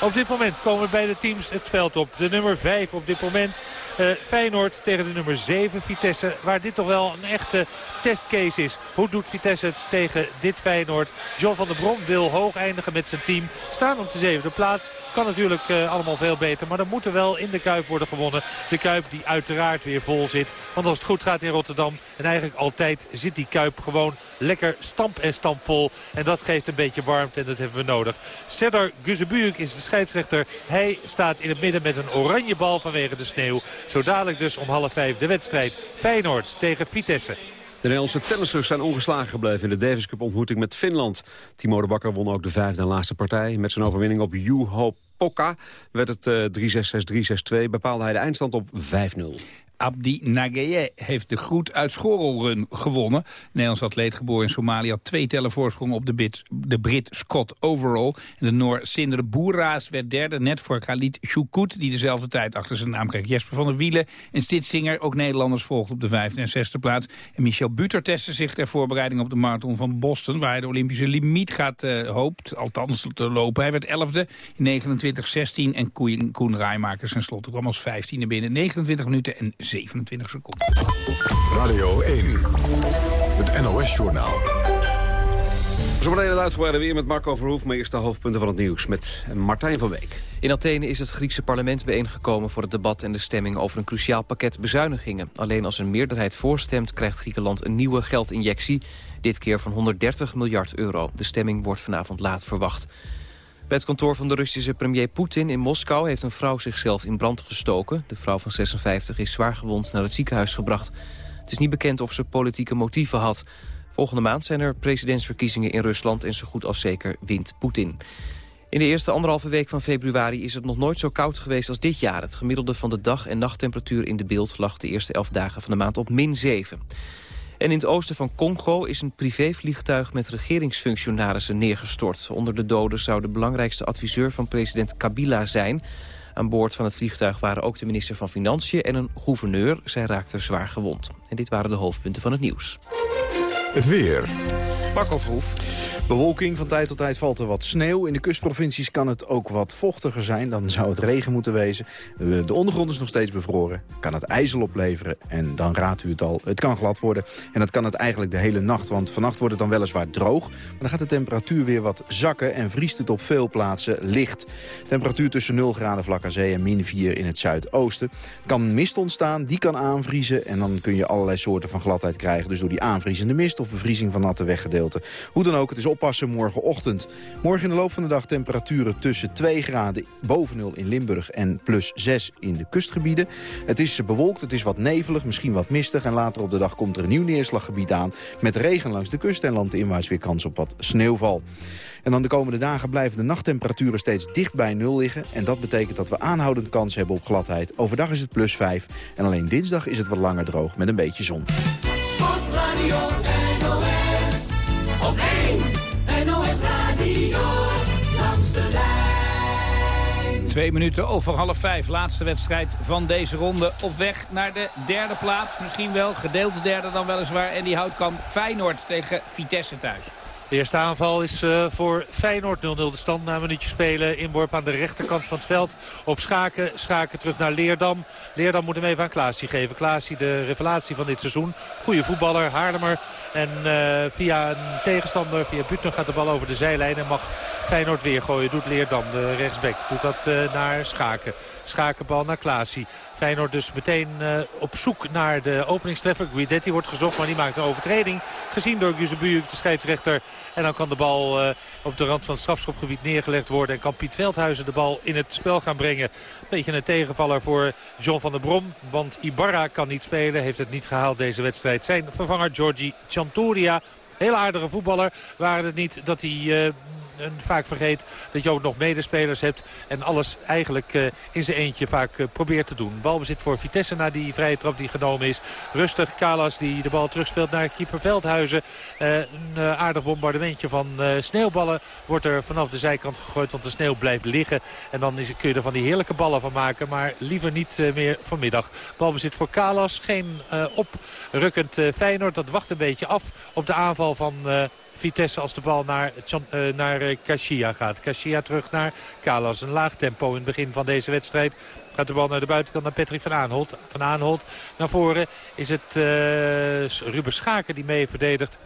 Op dit moment komen beide teams het veld op. De nummer 5 op dit moment uh, Feyenoord tegen de nummer 7 Vitesse. Waar dit toch wel een echte testcase is. Hoe doet Vitesse het tegen dit Feyenoord? John van der Brom wil hoog eindigen met zijn team. Staan op de zevende plaats. Kan natuurlijk uh, allemaal veel beter. Maar dan moet er wel in de Kuip worden gewonnen. De Kuip die uiteraard weer vol zit. Want als het goed gaat in Rotterdam. En eigenlijk altijd zit die Kuip gewoon lekker stamp en stampvol. En dat geeft een beetje warmte en dat hebben we nodig. Serdar Guzebujuk is de scheidsrechter. Hij staat in het midden met een oranje bal vanwege de sneeuw. Zo dadelijk dus om half vijf de wedstrijd. Feyenoord tegen Vitesse. De Nederlandse tennissers zijn ongeslagen gebleven in de Davis Cup ontmoeting met Finland. Timo de Bakker won ook de vijfde en laatste partij. Met zijn overwinning op Juho Pokka werd het uh, 3-6-6, 3-6-2. Bepaalde hij de eindstand op 5-0. Abdi Nageye heeft de groet uit Schorelrun gewonnen. Nederlands atleet geboren in Somalië had twee tellen voorsprong op de, Brit, de Brit Scott Overall. De Noor Sinder Boeraas werd derde, net voor Khalid Choukut... die dezelfde tijd achter zijn naam kreeg. Jesper van der Wielen en Stitsinger, ook Nederlanders, volgden op de vijfde en zesde plaats. En Michel Buter testte zich ter voorbereiding op de marathon van Boston... waar hij de Olympische limiet gaat, uh, hoopt, althans te lopen. Hij werd elfde in 29-16 en Koen, Koen Rijmakers en slotte kwam als vijftiende binnen 29 minuten en 27 seconden. Radio 1, het NOS-journaal. Zometeen het uitgebreide weer met Marco Verhoef... maar eerst de hoofdpunten van het nieuws met Martijn van Beek. In Athene is het Griekse parlement bijeengekomen voor het debat en de stemming over een cruciaal pakket bezuinigingen. Alleen als een meerderheid voorstemt krijgt Griekenland een nieuwe geldinjectie. Dit keer van 130 miljard euro. De stemming wordt vanavond laat verwacht. Bij het kantoor van de Russische premier Poetin in Moskou... heeft een vrouw zichzelf in brand gestoken. De vrouw van 56 is zwaar gewond naar het ziekenhuis gebracht. Het is niet bekend of ze politieke motieven had. Volgende maand zijn er presidentsverkiezingen in Rusland... en zo goed als zeker wint Poetin. In de eerste anderhalve week van februari is het nog nooit zo koud geweest als dit jaar. Het gemiddelde van de dag- en nachttemperatuur in de beeld lag de eerste elf dagen van de maand op min 7. En in het oosten van Congo is een privévliegtuig met regeringsfunctionarissen neergestort. Onder de doden zou de belangrijkste adviseur van president Kabila zijn. Aan boord van het vliegtuig waren ook de minister van Financiën en een gouverneur. Zij raakten zwaar gewond. En dit waren de hoofdpunten van het nieuws. Het weer. Marco Verhoef. Bewolking, van tijd tot tijd valt er wat sneeuw. In de kustprovincies kan het ook wat vochtiger zijn. Dan zou het regen moeten wezen. De ondergrond is nog steeds bevroren. Kan het ijzel opleveren. En dan raadt u het al, het kan glad worden. En dat kan het eigenlijk de hele nacht. Want vannacht wordt het dan weliswaar droog. Maar dan gaat de temperatuur weer wat zakken. En vriest het op veel plaatsen licht. Temperatuur tussen 0 graden vlak aan zee en min 4 in het zuidoosten. Kan mist ontstaan, die kan aanvriezen. En dan kun je allerlei soorten van gladheid krijgen. Dus door die aanvriezende mist of bevriezing van natte weggedeelten. Hoe dan ook, het is oppassen morgenochtend. Morgen in de loop van de dag temperaturen tussen 2 graden boven nul in Limburg en plus 6 in de kustgebieden. Het is bewolkt, het is wat nevelig, misschien wat mistig. En later op de dag komt er een nieuw neerslaggebied aan met regen langs de kust en landinwaarts weer kans op wat sneeuwval. En dan de komende dagen blijven de nachttemperaturen steeds dicht bij nul liggen. En dat betekent dat we aanhoudend kans hebben op gladheid. Overdag is het plus 5 en alleen dinsdag is het wat langer droog met een beetje zon. Twee minuten over half vijf, laatste wedstrijd van deze ronde. Op weg naar de derde plaats, misschien wel, gedeelte derde dan weliswaar. En die houdt kamp Feyenoord tegen Vitesse thuis. De eerste aanval is uh, voor Feyenoord 0-0 de stand na een minuutje spelen. Inworp aan de rechterkant van het veld op Schaken. Schaken terug naar Leerdam. Leerdam moet hem even aan Klaasie geven. Klaasie de revelatie van dit seizoen. Goede voetballer, Haarlemmer. En uh, via een tegenstander, via Butner gaat de bal over de zijlijn. En mag Feyenoord weer gooien. Doet Leerdam, de rechtsback. Doet dat uh, naar Schaken. Schakenbal naar Klaasie. Feyenoord dus meteen uh, op zoek naar de openingstreffer. Guidetti wordt gezocht, maar die maakt een overtreding. Gezien door Guzebujuk, de scheidsrechter. En dan kan de bal uh, op de rand van het strafschopgebied neergelegd worden. En kan Piet Veldhuizen de bal in het spel gaan brengen. Beetje een tegenvaller voor John van der Brom. Want Ibarra kan niet spelen. Heeft het niet gehaald deze wedstrijd. Zijn vervanger Giorgi Chanturia. Heel aardige voetballer. Waren het niet dat hij uh, vaak vergeet dat je ook nog medespelers hebt. En alles eigenlijk uh, in zijn eentje vaak uh, probeert te doen. Balbezit voor Vitesse na die vrije trap die genomen is. Rustig Kalas die de bal terugspeelt naar keeper Veldhuizen. Uh, een aardig bombardementje van sneeuwballen wordt er vanaf de zijkant gegooid. Want de sneeuw blijft liggen. En dan is, kun je er van die heerlijke ballen van maken. Maar liever niet meer vanmiddag. Balbezit voor Kalas. Geen oprukkend Feyenoord. Dat wacht een beetje af op de aanval van... Vitesse als de bal naar, uh, naar uh, Kashia gaat. Kashia terug naar Kalas. Een laag tempo in het begin van deze wedstrijd. Gaat de bal naar de buitenkant naar Patrick van Aanholt. Van Aanholt naar voren is het uh, Ruben Schaken die mee verdedigt.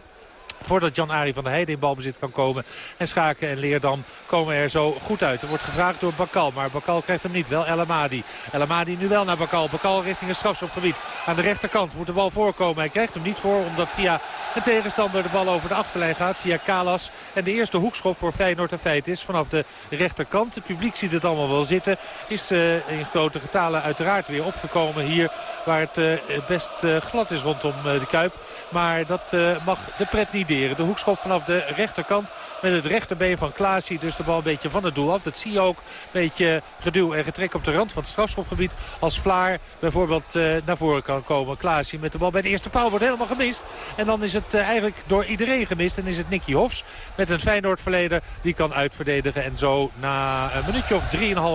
Voordat Jan-Ari van der Heijden in balbezit kan komen. En Schaken en Leerdam komen er zo goed uit. Er wordt gevraagd door Bakal. Maar Bakal krijgt hem niet. Wel El Amadi. El nu wel naar Bakal. Bakal richting het strafschopgebied. Aan de rechterkant moet de bal voorkomen. Hij krijgt hem niet voor. Omdat via een tegenstander de bal over de achterlijn gaat. Via Kalas. En de eerste hoekschop voor Feyenoord een feit is. Vanaf de rechterkant. Het publiek ziet het allemaal wel zitten. Is uh, in grote getalen uiteraard weer opgekomen hier. Waar het uh, best uh, glad is rondom de Kuip. Maar dat mag de pret niet de hoekschop vanaf de rechterkant met het rechterbeen van Klaasie. Dus de bal een beetje van het doel af. Dat zie je ook. Een beetje geduw en getrek op de rand van het strafschopgebied. Als Vlaar bijvoorbeeld uh, naar voren kan komen. Klaasie met de bal bij de eerste paal wordt helemaal gemist. En dan is het uh, eigenlijk door iedereen gemist. En is het Nicky Hofs met een Feyenoord verleden. Die kan uitverdedigen. En zo na een minuutje of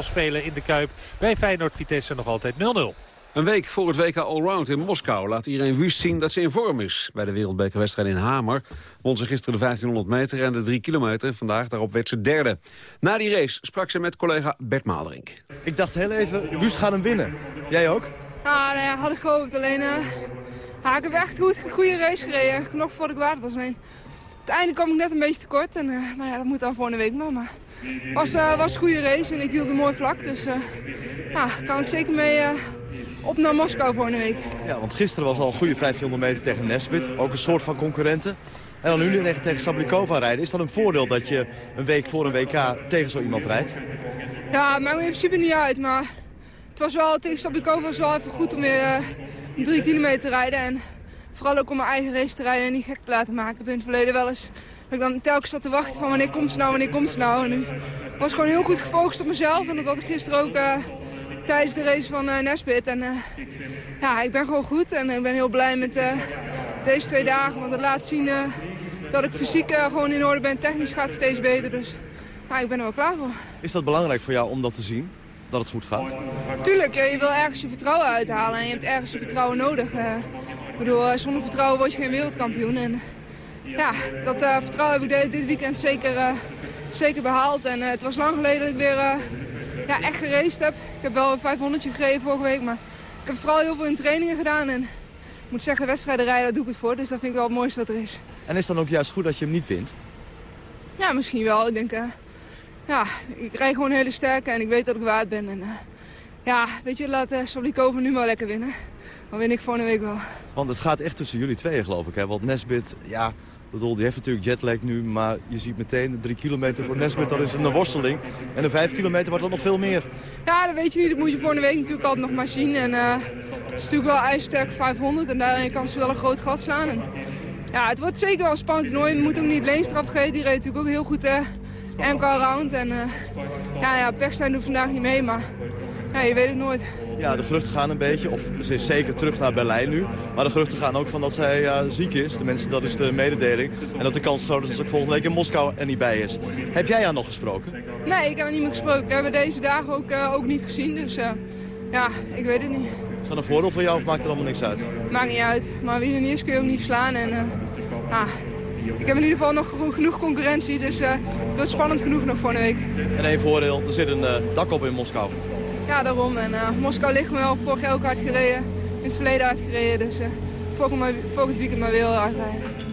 3,5 spelen in de Kuip. Bij Feyenoord Vitesse nog altijd 0-0. Een week voor het WK Allround in Moskou laat iedereen Wust zien dat ze in vorm is. Bij de wereldbekerwedstrijd in Hamer won ze gisteren de 1500 meter en de 3 kilometer. Vandaag daarop werd ze derde. Na die race sprak ze met collega Bert Maalderink. Ik dacht heel even, Wust gaat hem winnen. Jij ook? Ja, nee, had ik gehoopt. Alleen, uh, ja, ik heb echt goed, een goede race gereden. Nog voordat ik waard was. Alleen, uiteindelijk kwam ik net een beetje tekort. En uh, nou ja, dat moet dan volgende week nog. Maar het was, uh, was een goede race en ik hield een mooi vlak. Dus ja, kan ik zeker mee op naar Moskou volgende week. Ja, want gisteren was al een goede 1500 meter tegen Nesbit. Ook een soort van concurrenten. En dan nu tegen, tegen Sablikova rijden. Is dat een voordeel dat je een week voor een WK tegen zo iemand rijdt? Ja, het maakt me in principe niet uit. Maar het was wel, tegen Sablikova was wel even goed om weer uh, drie kilometer te rijden. En vooral ook om mijn eigen race te rijden en niet gek te laten maken. Ik ben in het verleden wel eens dat ik dan telkens zat te wachten van wanneer komt ze nou, wanneer komt ze nou. En nu was gewoon heel goed gefocust op mezelf. En dat had ik gisteren ook... Uh, tijdens de race van uh, Nesbit. En uh, ja, ik ben gewoon goed en ik ben heel blij met uh, deze twee dagen. Want het laat zien dat ik fysiek gewoon in orde ben. Technisch gaat het steeds beter. Dus ja, ik ben er wel klaar voor. Is dat belangrijk voor jou om dat te zien? Dat het goed gaat? Tuurlijk, je wil ergens je vertrouwen uithalen. En je hebt ergens je vertrouwen nodig. ik bedoel, zonder vertrouwen word je geen wereldkampioen. En ja, dat vertrouwen heb ik dit weekend zeker, zeker behaald. En het was lang geleden dat ik weer ja, echt geraced heb. Ik heb wel een 500 gegeven vorige week, maar ik heb vooral heel veel in trainingen gedaan. En ik moet zeggen, wedstrijden rijden, daar doe ik het voor. Dus dat vind ik wel het mooiste wat er is. En is het dan ook juist goed dat je hem niet wint? Ja, misschien wel. Ik denk, uh, ja, ik rij gewoon hele sterke en ik weet dat ik waard ben. En, uh, ja, weet je, laat uh, Soblikova nu maar lekker winnen. Dan win ik volgende week wel. Want het gaat echt tussen jullie tweeën, geloof ik. Hè? Want Nesbit, ja, bedoel, die heeft natuurlijk jetlag nu, maar je ziet meteen drie kilometer voor Nesbit, dat is een worsteling. En een vijf kilometer wordt dat nog veel meer. Ja, dat weet je niet. Dat moet je volgende week natuurlijk altijd nog maar zien. En uh, het is natuurlijk wel ijsterk 500 en daarin kan ze wel een groot gat slaan. En, ja, het wordt zeker wel een spannend toernooi. Je moet ook niet leenstraf geven. Die reed natuurlijk ook heel goed uh, enkel round. En ja, ja, Perstijn doet vandaag niet mee, maar ja, je weet het nooit. Ja, de geruchten gaan een beetje, of ze is zeker terug naar Berlijn nu. Maar de geruchten gaan ook van dat zij ja, ziek is. De mensen, dat is de mededeling. En dat de kans groot is dat ze ook volgende week in Moskou er niet bij is. Heb jij haar nog gesproken? Nee, ik heb haar niet meer gesproken. Ik heb haar deze dagen ook, uh, ook niet gezien. Dus uh, ja, ik weet het niet. Is dat een voordeel voor jou of maakt er allemaal niks uit? Maakt niet uit. Maar wie er niet is kun je ook niet verslaan. En, ja, ik heb in ieder geval nog genoeg concurrentie. Dus het wordt spannend genoeg nog voor een week. En één voordeel, er zit een dak op in Moskou. Ja, daarom. En uh, Moskou ligt me wel vorig jaar ook hard gereden. In het verleden hard gereden. Dus uh, volgend, weekend maar weer heel.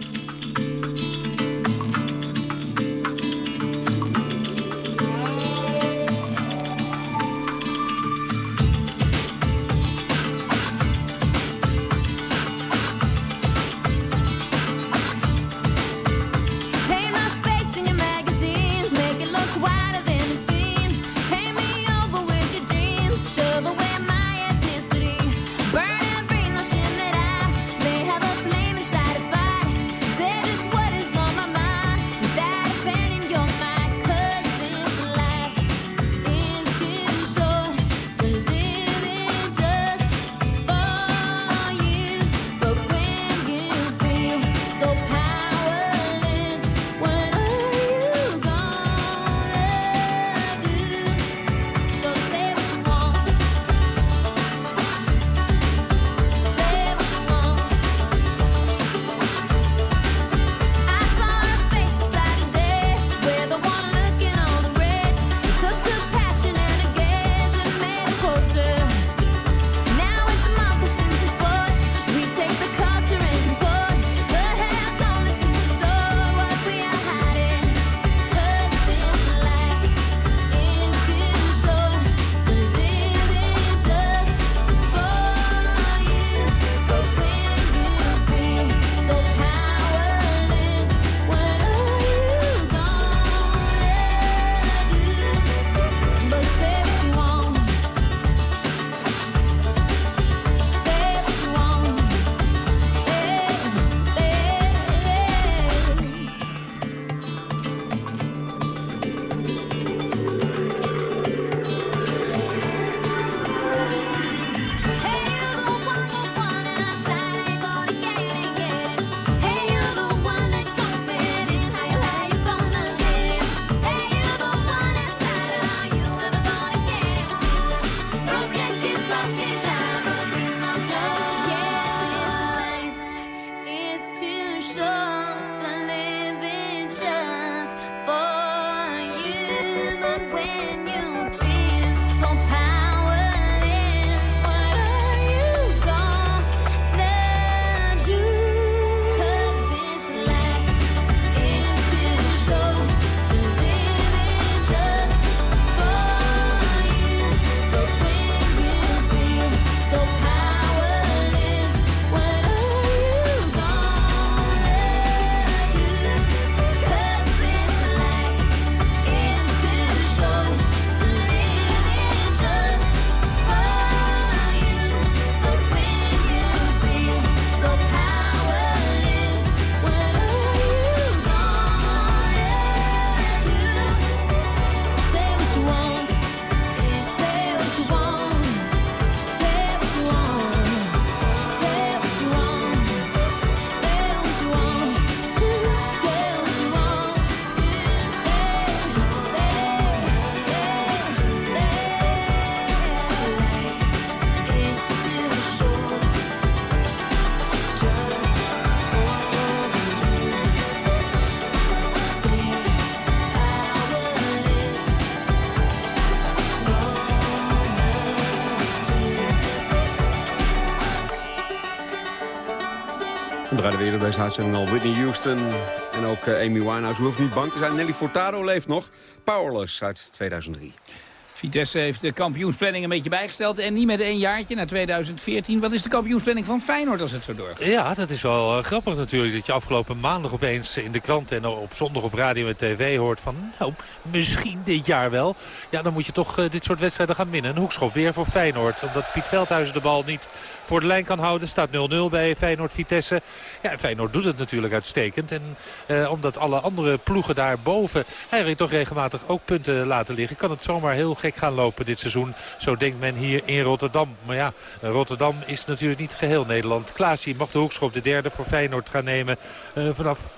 Deze uitzending al Whitney Houston en ook eh, Amy Winehouse. U hoeft niet bang te zijn. Nelly Furtado leeft nog. Powerless uit 2003. Vitesse heeft de kampioensplanning een beetje bijgesteld. En niet met één jaartje naar 2014. Wat is de kampioensplanning van Feyenoord als het zo doorgaat? Ja, dat is wel uh, grappig natuurlijk. Dat je afgelopen maandag opeens in de krant en op zondag op radio en tv hoort van... Nou, misschien dit jaar wel. Ja, dan moet je toch uh, dit soort wedstrijden gaan minnen. Een hoekschop weer voor Feyenoord. Omdat Piet Veldhuizen de bal niet voor de lijn kan houden. Staat 0-0 bij Feyenoord-Vitesse. Ja, Feyenoord doet het natuurlijk uitstekend. En uh, omdat alle andere ploegen daarboven eigenlijk toch regelmatig ook punten laten liggen... kan het zomaar heel gek gaan lopen dit seizoen. Zo denkt men hier in Rotterdam. Maar ja, Rotterdam is natuurlijk niet geheel Nederland. Klaasie mag de hoekschop de derde voor Feyenoord gaan nemen. Uh, vanaf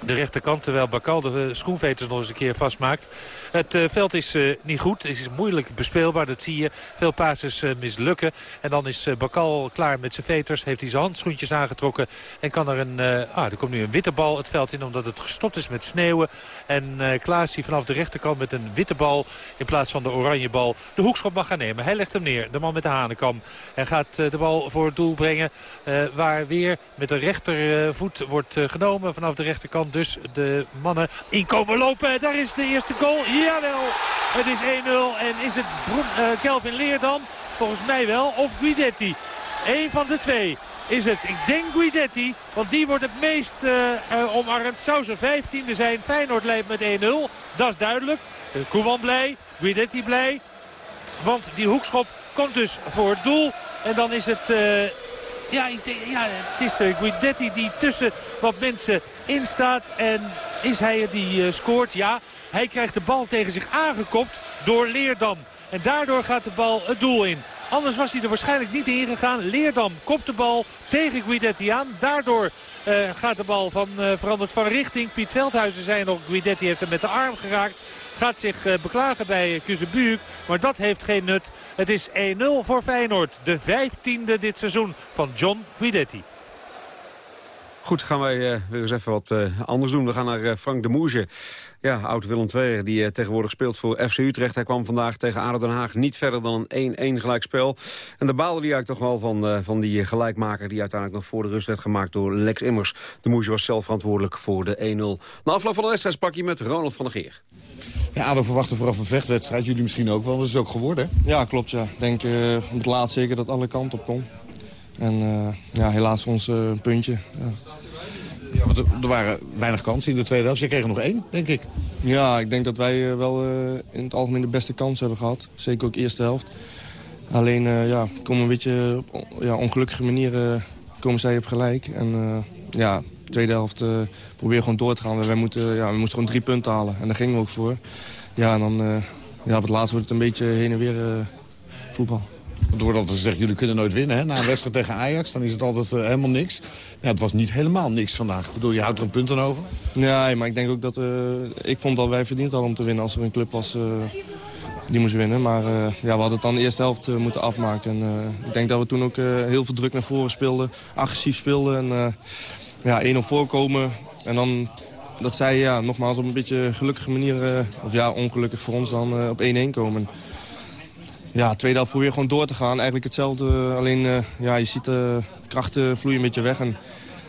de rechterkant. Terwijl Bakal de schoenveters nog eens een keer vastmaakt. Het uh, veld is uh, niet goed. Het is moeilijk bespeelbaar. Dat zie je. Veel passes mislukken. En dan is Bakal klaar met zijn veters. Heeft hij zijn handschoentjes aangetrokken. En kan er een... ah, er komt nu een witte bal het veld in. Omdat het gestopt is met sneeuwen. En Klaas die vanaf de rechterkant met een witte bal. In plaats van de oranje bal. De hoekschop mag gaan nemen. Hij legt hem neer. De man met de hanenkam. En gaat de bal voor het doel brengen. waar weer met de rechtervoet wordt genomen. Vanaf de rechterkant dus de mannen inkomen lopen. Daar is de eerste goal. Jawel, het is 1-0. En is het uh, Kelvin Leerdam? Volgens mij wel. Of Guidetti. Eén van de twee is het. Ik denk Guidetti, want die wordt het meest uh, uh, omarmd. Zou ze vijftiende zijn. Feyenoord leidt met 1-0. Dat is duidelijk. Uh, Koeman blij, Guidetti blij. Want die hoekschop komt dus voor het doel. En dan is het... Ja, ja, het is uh, Guidetti die tussen wat mensen instaat. En is hij het die uh, scoort? Ja, hij krijgt de bal tegen zich aangekopt door Leerdam. En daardoor gaat de bal het doel in. Anders was hij er waarschijnlijk niet in gegaan. Leerdam kopt de bal tegen Guidetti aan. Daardoor uh, gaat de bal van, veranderd van richting. Piet Veldhuizen zei nog, Guidetti heeft hem met de arm geraakt. Gaat zich uh, beklagen bij Kuzebuuk. Maar dat heeft geen nut. Het is 1-0 voor Feyenoord. De vijftiende dit seizoen van John Guidetti. Goed, gaan wij uh, weer eens even wat uh, anders doen. We gaan naar uh, Frank de Moesje. Ja, oud Willem II, die tegenwoordig speelt voor FC Utrecht. Hij kwam vandaag tegen ADO Den Haag niet verder dan een 1-1 gelijkspel. En daar baalde hij eigenlijk toch wel van, van die gelijkmaker... die uiteindelijk nog voor de rust werd gemaakt door Lex Immers. De Moesje was zelf verantwoordelijk voor de 1-0. Na afloop van de wedstrijd sprak je met Ronald van der Geer. Ja, ADO verwachtte vooraf een vechtwedstrijd. Jullie misschien ook wel. Dat is ook geworden. Ja, klopt. Ja. Ik denk uh, met laat zeker dat alle kanten op kon. En uh, ja, helaas ons een puntje. Ja. Ja, want er waren weinig kansen in de tweede helft. Je kreeg er nog één, denk ik. Ja, ik denk dat wij wel in het algemeen de beste kans hebben gehad. Zeker ook de eerste helft. Alleen, ja, komen een beetje op ja, ongelukkige manier komen zij op gelijk. En ja, de tweede helft uh, proberen gewoon door te gaan. Wij moeten, ja, we moesten gewoon drie punten halen. En daar gingen we ook voor. Ja, en dan uh, ja, op het laatste wordt het een beetje heen en weer uh, voetbal. Wordt altijd gezegd, jullie kunnen nooit winnen. Hè? Na een wedstrijd tegen Ajax, dan is het altijd helemaal niks. Ja, het was niet helemaal niks vandaag. Ik bedoel, je houdt er een punt aan over? Ja, maar ik denk ook dat... ik vond dat wij verdiend hadden om te winnen als er een club was die moest winnen. Maar ja, we hadden het dan de eerste helft moeten afmaken. En, ik denk dat we toen ook heel veel druk naar voren speelden. Agressief speelden. En, ja, 1-0 voorkomen. En dan dat zij ja, nogmaals op een beetje gelukkige manier, of ja, ongelukkig voor ons dan, op 1-1 komen. Ja, tweede helft probeer gewoon door te gaan. Eigenlijk hetzelfde, alleen ja, je ziet de krachten vloeien een beetje weg. En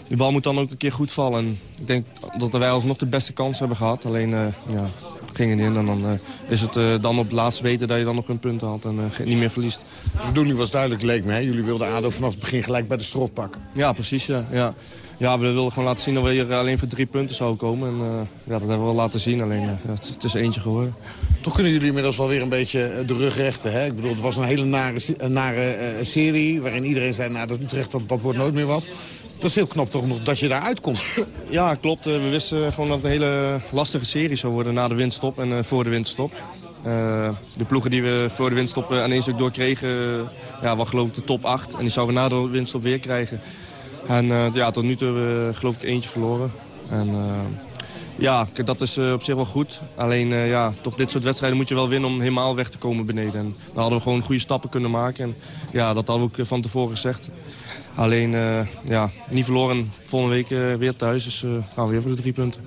die bal moet dan ook een keer goed vallen. En ik denk dat wij alsnog de beste kans hebben gehad. Alleen, ja, ging het in. En dan uh, is het uh, dan op het laatst beter dat je dan nog een punt haalt en uh, niet meer verliest. De bedoeling was duidelijk, leek me. Hè? Jullie wilden ADO vanaf het begin gelijk bij de strot pakken. Ja, precies. Ja. Ja. Ja, we wilden gewoon laten zien dat we hier alleen voor drie punten zouden komen. En ja, dat hebben we wel laten zien, alleen het, het, is eentje geworden. Toch kunnen jullie inmiddels wel weer een beetje de rug rechten. Hè? Ik bedoel, het was een hele nare, nare serie waarin iedereen zei... nou, dat Utrecht, dat, dat wordt nooit meer wat. Dat is heel knap toch nog dat je daar uitkomt. [laughs] Ja, klopt. We wisten gewoon dat het een hele lastige serie zou worden na de winststop en voor de winststop. Uh, de ploegen die we voor de winststop aan één stuk doorkregen, ja, was geloof ik de top 8. En die zouden we na de winststop weer krijgen. En uh, ja, tot nu toe hebben we geloof ik eentje verloren. En uh, ja, dat is op zich wel goed. Alleen ja, toch dit soort wedstrijden moet je wel winnen om helemaal weg te komen beneden. En dan hadden we gewoon goede stappen kunnen maken. En ja, dat hadden we ook van tevoren gezegd. Alleen, ja, niet verloren. Volgende week weer thuis, dus gaan we weer voor de drie punten.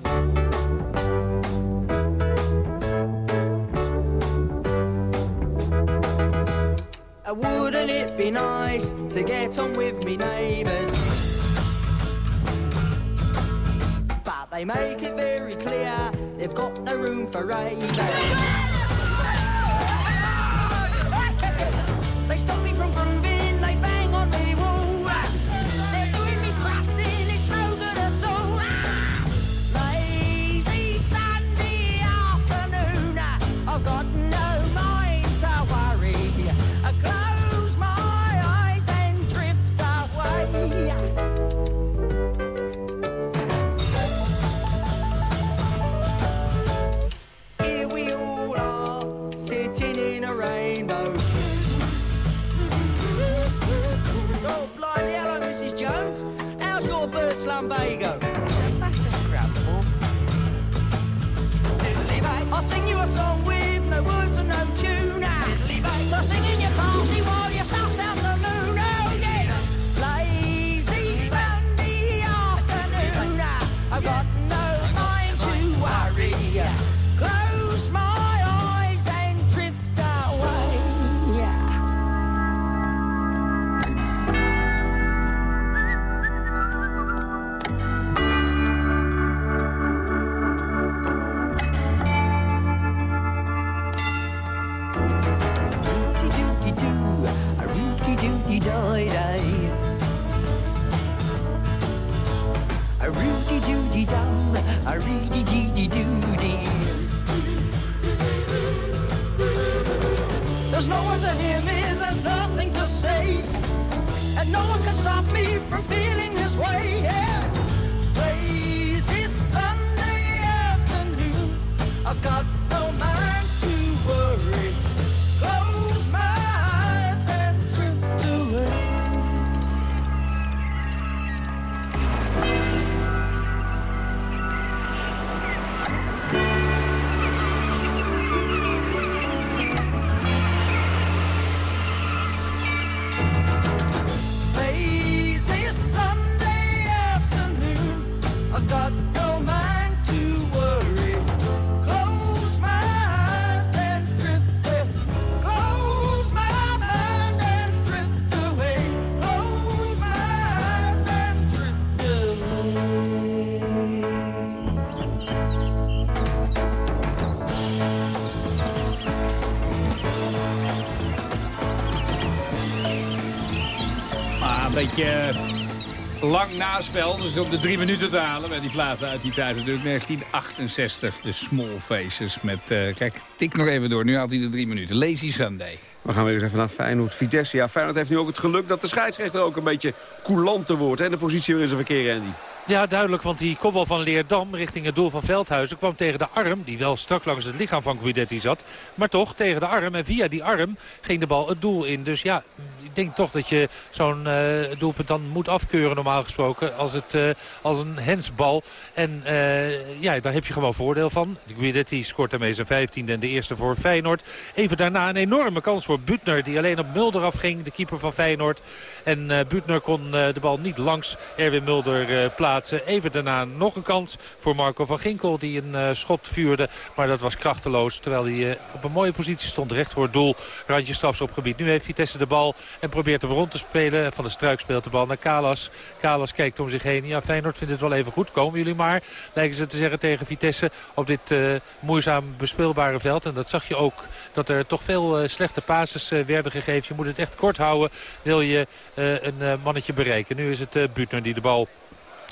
Een beetje eh, lang naspel, dus om de drie minuten te halen... bij die platen uit die tijd natuurlijk 1968. De Small Faces met... eh, kijk, tik nog even door. Nu haalt hij de drie minuten. Lazy Sunday. We gaan weer eens even naar Feyenoord. Vitesse, ja, Feyenoord heeft nu ook het geluk dat de scheidsrechter ook een beetje coulanter wordt. En de positie waarin ze verkeren, Andy. Ja, duidelijk, want die kopbal van Leerdam richting het doel van Veldhuizen kwam tegen de arm, die wel strak langs het lichaam van Guidetti zat, maar toch tegen de arm. En via die arm ging de bal het doel in. Dus ja, ik denk toch dat je zo'n eh, doelpunt dan moet afkeuren normaal gesproken als, het, eh, als een hensbal. En eh, ja, daar heb je gewoon voordeel van. Guidetti scoort daarmee zijn 15e en de eerste voor Feyenoord. Even daarna een enorme kans voor Butner, die alleen op Mulder afging, de keeper van Feyenoord. En eh Butner kon eh, de bal niet langs Erwin Mulder eh, plaatsen. Even daarna nog een kans voor Marco van Ginkel, die een schot vuurde. Maar dat was krachteloos, terwijl hij op een mooie positie stond, recht voor het doel. Randje strafschopgebied. Nu heeft Vitesse de bal en probeert hem rond te spelen. Van de Struik speelt de bal naar Kalas. Kalas kijkt om zich heen. Ja, Feyenoord vindt het wel even goed. Komen jullie maar, lijken ze te zeggen tegen Vitesse op dit moeizaam bespeelbare veld. En dat zag je ook, dat er toch veel eh, slechte passes eh, werden gegeven. Je moet het echt kort houden, wil je eh, een mannetje bereiken. Nu is het Butner die de bal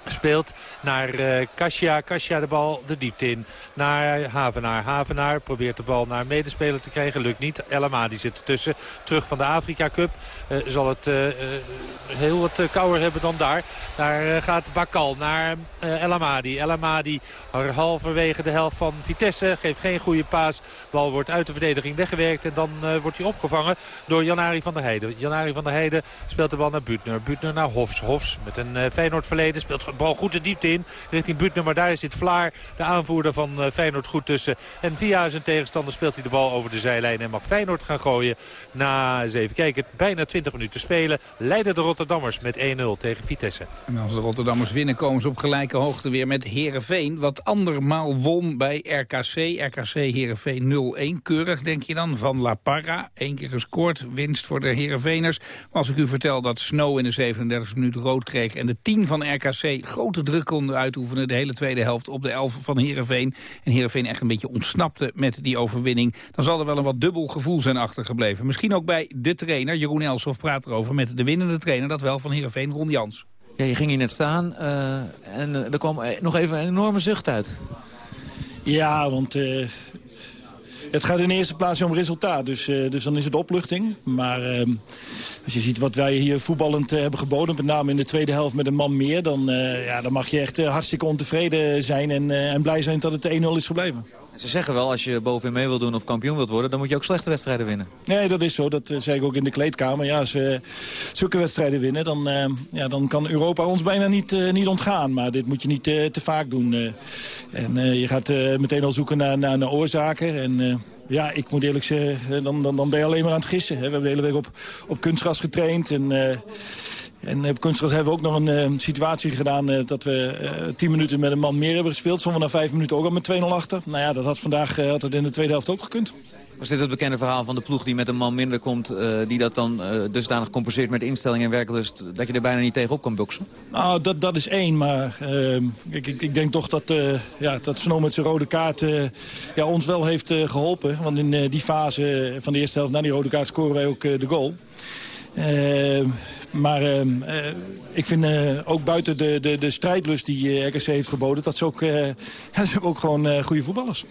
speelt naar uh, Kasia. Kasia de bal de diepte in. Naar Havenaar. Havenaar probeert de bal naar medespeler te krijgen. Lukt niet. El Amadi zit ertussen. Terug van de Afrika Cup. Uh, zal het uh, heel wat kouder hebben dan daar. Daar gaat Bakal naar El Amadi. El Amadi halverwege de helft van Vitesse. Geeft geen goede paas. Bal wordt uit de verdediging weggewerkt. En dan wordt hij opgevangen door Janari van der Heijden. Janari van der Heijden speelt de bal naar Butner. Butner naar Hofs. Hofs met een Feyenoord verleden speelt bal goed de diepte in richting Butner. Maar daar zit Vlaar, de aanvoerder van uh, Feyenoord, goed tussen. En via zijn tegenstander speelt hij de bal over de zijlijn. En mag Feyenoord gaan gooien na, eens even kijken, bijna 20 minuten spelen. Leiden de Rotterdammers met 1-0 tegen Vitesse. En als de Rotterdammers winnen komen ze op gelijke hoogte weer met Herenveen. Wat andermaal won bij RKC. RKC Herenveen 0-1. Keurig denk je dan van La Parra. Eén keer gescoord, winst voor de Herenveeners. Maar als ik u vertel dat Snow in de 37 minuut rood kreeg en de 10 van RKC PSV grote druk konden uitoefenen de hele tweede helft op de elf van Heerenveen. En Heerenveen echt een beetje ontsnapte met die overwinning. Dan zal er wel een wat dubbel gevoel zijn achtergebleven. Misschien ook bij de trainer, Jeroen Elsof praat erover met de winnende trainer, dat wel van Heerenveen, Ron Jans. Ja, je ging hier net staan eh, en eh, er kwam eh, nog even een enorme zucht uit. Ja, want eh, het gaat in de eerste plaats om resultaat. Dus, eh, dus dan is het opluchting. Maar eh, als je ziet wat wij hier voetballend eh, hebben geboden... met name in de tweede helft met een man meer... dan, eh, ja, dan mag je echt hartstikke ontevreden zijn en, en blij zijn dat het 1-0 is gebleven. Ze zeggen wel, als je bovenin mee wil doen of kampioen wilt worden... dan moet je ook slechte wedstrijden winnen. Nee, dat is zo. Dat eh, zei ik ook in de kleedkamer. Ja, als we zulke wedstrijden winnen, dan, eh, ja, dan kan Europa ons bijna niet, eh, niet ontgaan. Maar dit moet je niet te vaak doen. en je gaat meteen al zoeken naar, naar, naar oorzaken. En ja, ik moet eerlijk zeggen, dan, dan, dan ben je alleen maar aan het gissen. Hè. We hebben de hele week op, op kunstgras getraind. En, en op kunstgras hebben we ook nog een eh, situatie gedaan... eh, dat we eh, tien minuten met een man meer hebben gespeeld. Soms na vijf minuten ook al met 2-0 achter. Nou ja, dat had vandaag eh, had het in de tweede helft ook gekund. Was dit het bekende verhaal van de ploeg die met een man minder komt... eh, die dat dan eh, dusdanig compenseert met instelling en werklust... dat je er bijna niet tegenop kan boksen? Nou, dat, dat is één, maar ik, ik, ik denk toch dat, eh ja, dat Snow met zijn rode kaart eh, ja, ons wel heeft eh, geholpen. Want in eh, die fase van de eerste helft, na die rode kaart, scoren wij ook eh, de goal. Ehm, maar ehm, eh, ik vind eh, ook buiten de, de, de strijdlust die eh, RKC heeft geboden... dat ze ook, [laughs] ze hebben ook gewoon goede voetballers.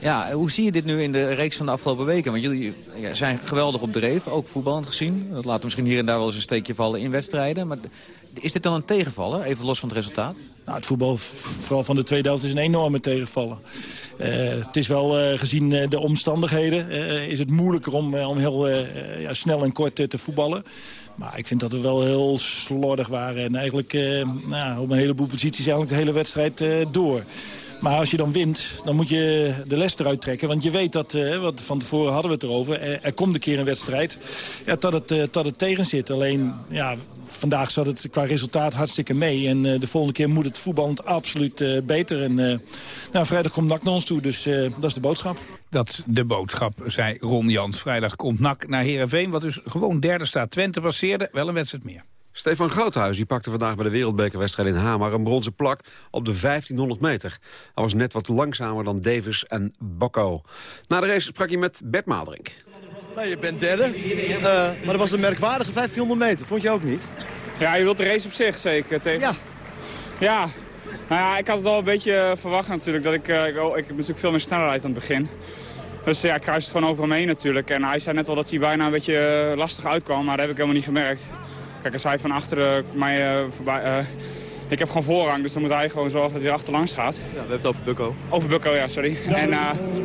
Ja, hoe zie je dit nu in de reeks van de afgelopen weken? Want jullie ja, zijn geweldig op dreef, ook voetballend gezien. Dat laat misschien hier en daar wel eens een steekje vallen in wedstrijden. Maar is dit dan een tegenvaller, even los van het resultaat? Nou, het voetbal, vooral van de tweede helft, is een enorme tegenvaller. Eh, het is wel, gezien de omstandigheden, is het moeilijker om, om heel ja, snel en kort te voetballen. Maar ik vind dat we wel heel slordig waren. En eigenlijk eh, nou, op een heleboel posities eigenlijk de hele wedstrijd eh, door. Maar als je dan wint, dan moet je de les eruit trekken. Want je weet dat, eh, wat van tevoren hadden we het erover... er, komt een keer een wedstrijd ja, dat, het, dat het tegen zit. Alleen, ja, vandaag zat het qua resultaat hartstikke mee. En de volgende keer moet het voetballend absoluut beter. En nou, vrijdag komt NAC naar ons toe, dus dat is de boodschap. Dat is de boodschap, zei Ron Jans. Vrijdag komt NAC naar Heerenveen, wat dus gewoon derde staat. Twente passeerde, wel een wedstrijd meer. Stefan Groothuis die pakte vandaag bij de wereldbekerwedstrijd in Hamar... een bronzen plak op de 1500 meter. Hij was net wat langzamer dan Davis en Bocco. Na de race sprak hij met Bert Maalderink. Nou, je bent derde, Eh, maar dat was een merkwaardige 1500 meter, vond je ook niet? Ja, je wilt de race op zich zeker. Tegen... Ja. Ja. Nou ja, ik had het al een beetje eh, verwacht natuurlijk. Dat ik, eh, ik, oh, ik heb natuurlijk veel meer snelheid aan het begin. Dus ja, ik kruis het gewoon over hem heen natuurlijk. En hij zei net wel dat hij bijna een beetje eh, lastig uitkwam, maar dat heb ik helemaal niet gemerkt. Kijk, als hij van achteren mij voorbij... ik heb gewoon voorrang, dus dan moet hij gewoon zorgen dat hij achterlangs gaat. Ja, we hebben het over Bukko. Over Bukko, ja, sorry. En,